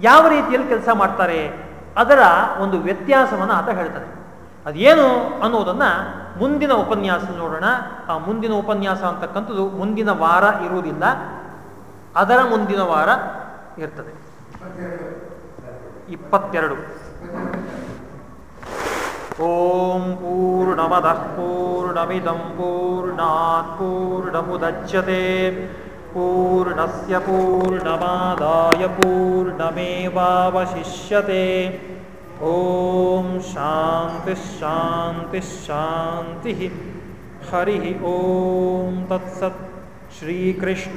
ಯಾವ ರೀತಿಯಲ್ಲಿ ಕೆಲಸ ಮಾಡ್ತಾರೆ ಅದರ ಒಂದು ವ್ಯತ್ಯಾಸವನ್ನು ಆತ ಹೇಳ್ತಾನೆ. ಅದೇನು ಅನ್ನೋದನ್ನು ಮುಂದಿನ ಉಪನ್ಯಾಸ ನೋಡೋಣ. ಆ ಮುಂದಿನ ಉಪನ್ಯಾಸ ಅಂತಕ್ಕಂಥದ್ದು ಮುಂದಿನ ವಾರ ಇರುವುದಿಲ್ಲ. ಅದರ ಮುಂದಿನ ವಾರ ಇರ್ತದೆ. ಇಪ್ಪತ್ತೆರಡು. ಓಂ ಪೂರ್ಣಮದಃ ಪೂರ್ಣಮಿದಂ ಪೂರ್ಣಾತ್ ಪೂರ್ಣಮುದಚ್ಯತೆ. ಪೂರ್ಣಸ್ಯ ಪೂರ್ಣಮಾದಾಯ ಪೂರ್ಣಮೇವಾವಶಿಷ್ಯತೆ. ಓಂ ಶಾಂತಿ ಶಾಂತಿ ಶಾಂತಿ ಹರಿ ಓಂ ತತ್ಸತ್ ಶ್ರೀಕೃಷ್ಣಾರ್ಪಣಮಸ್ತು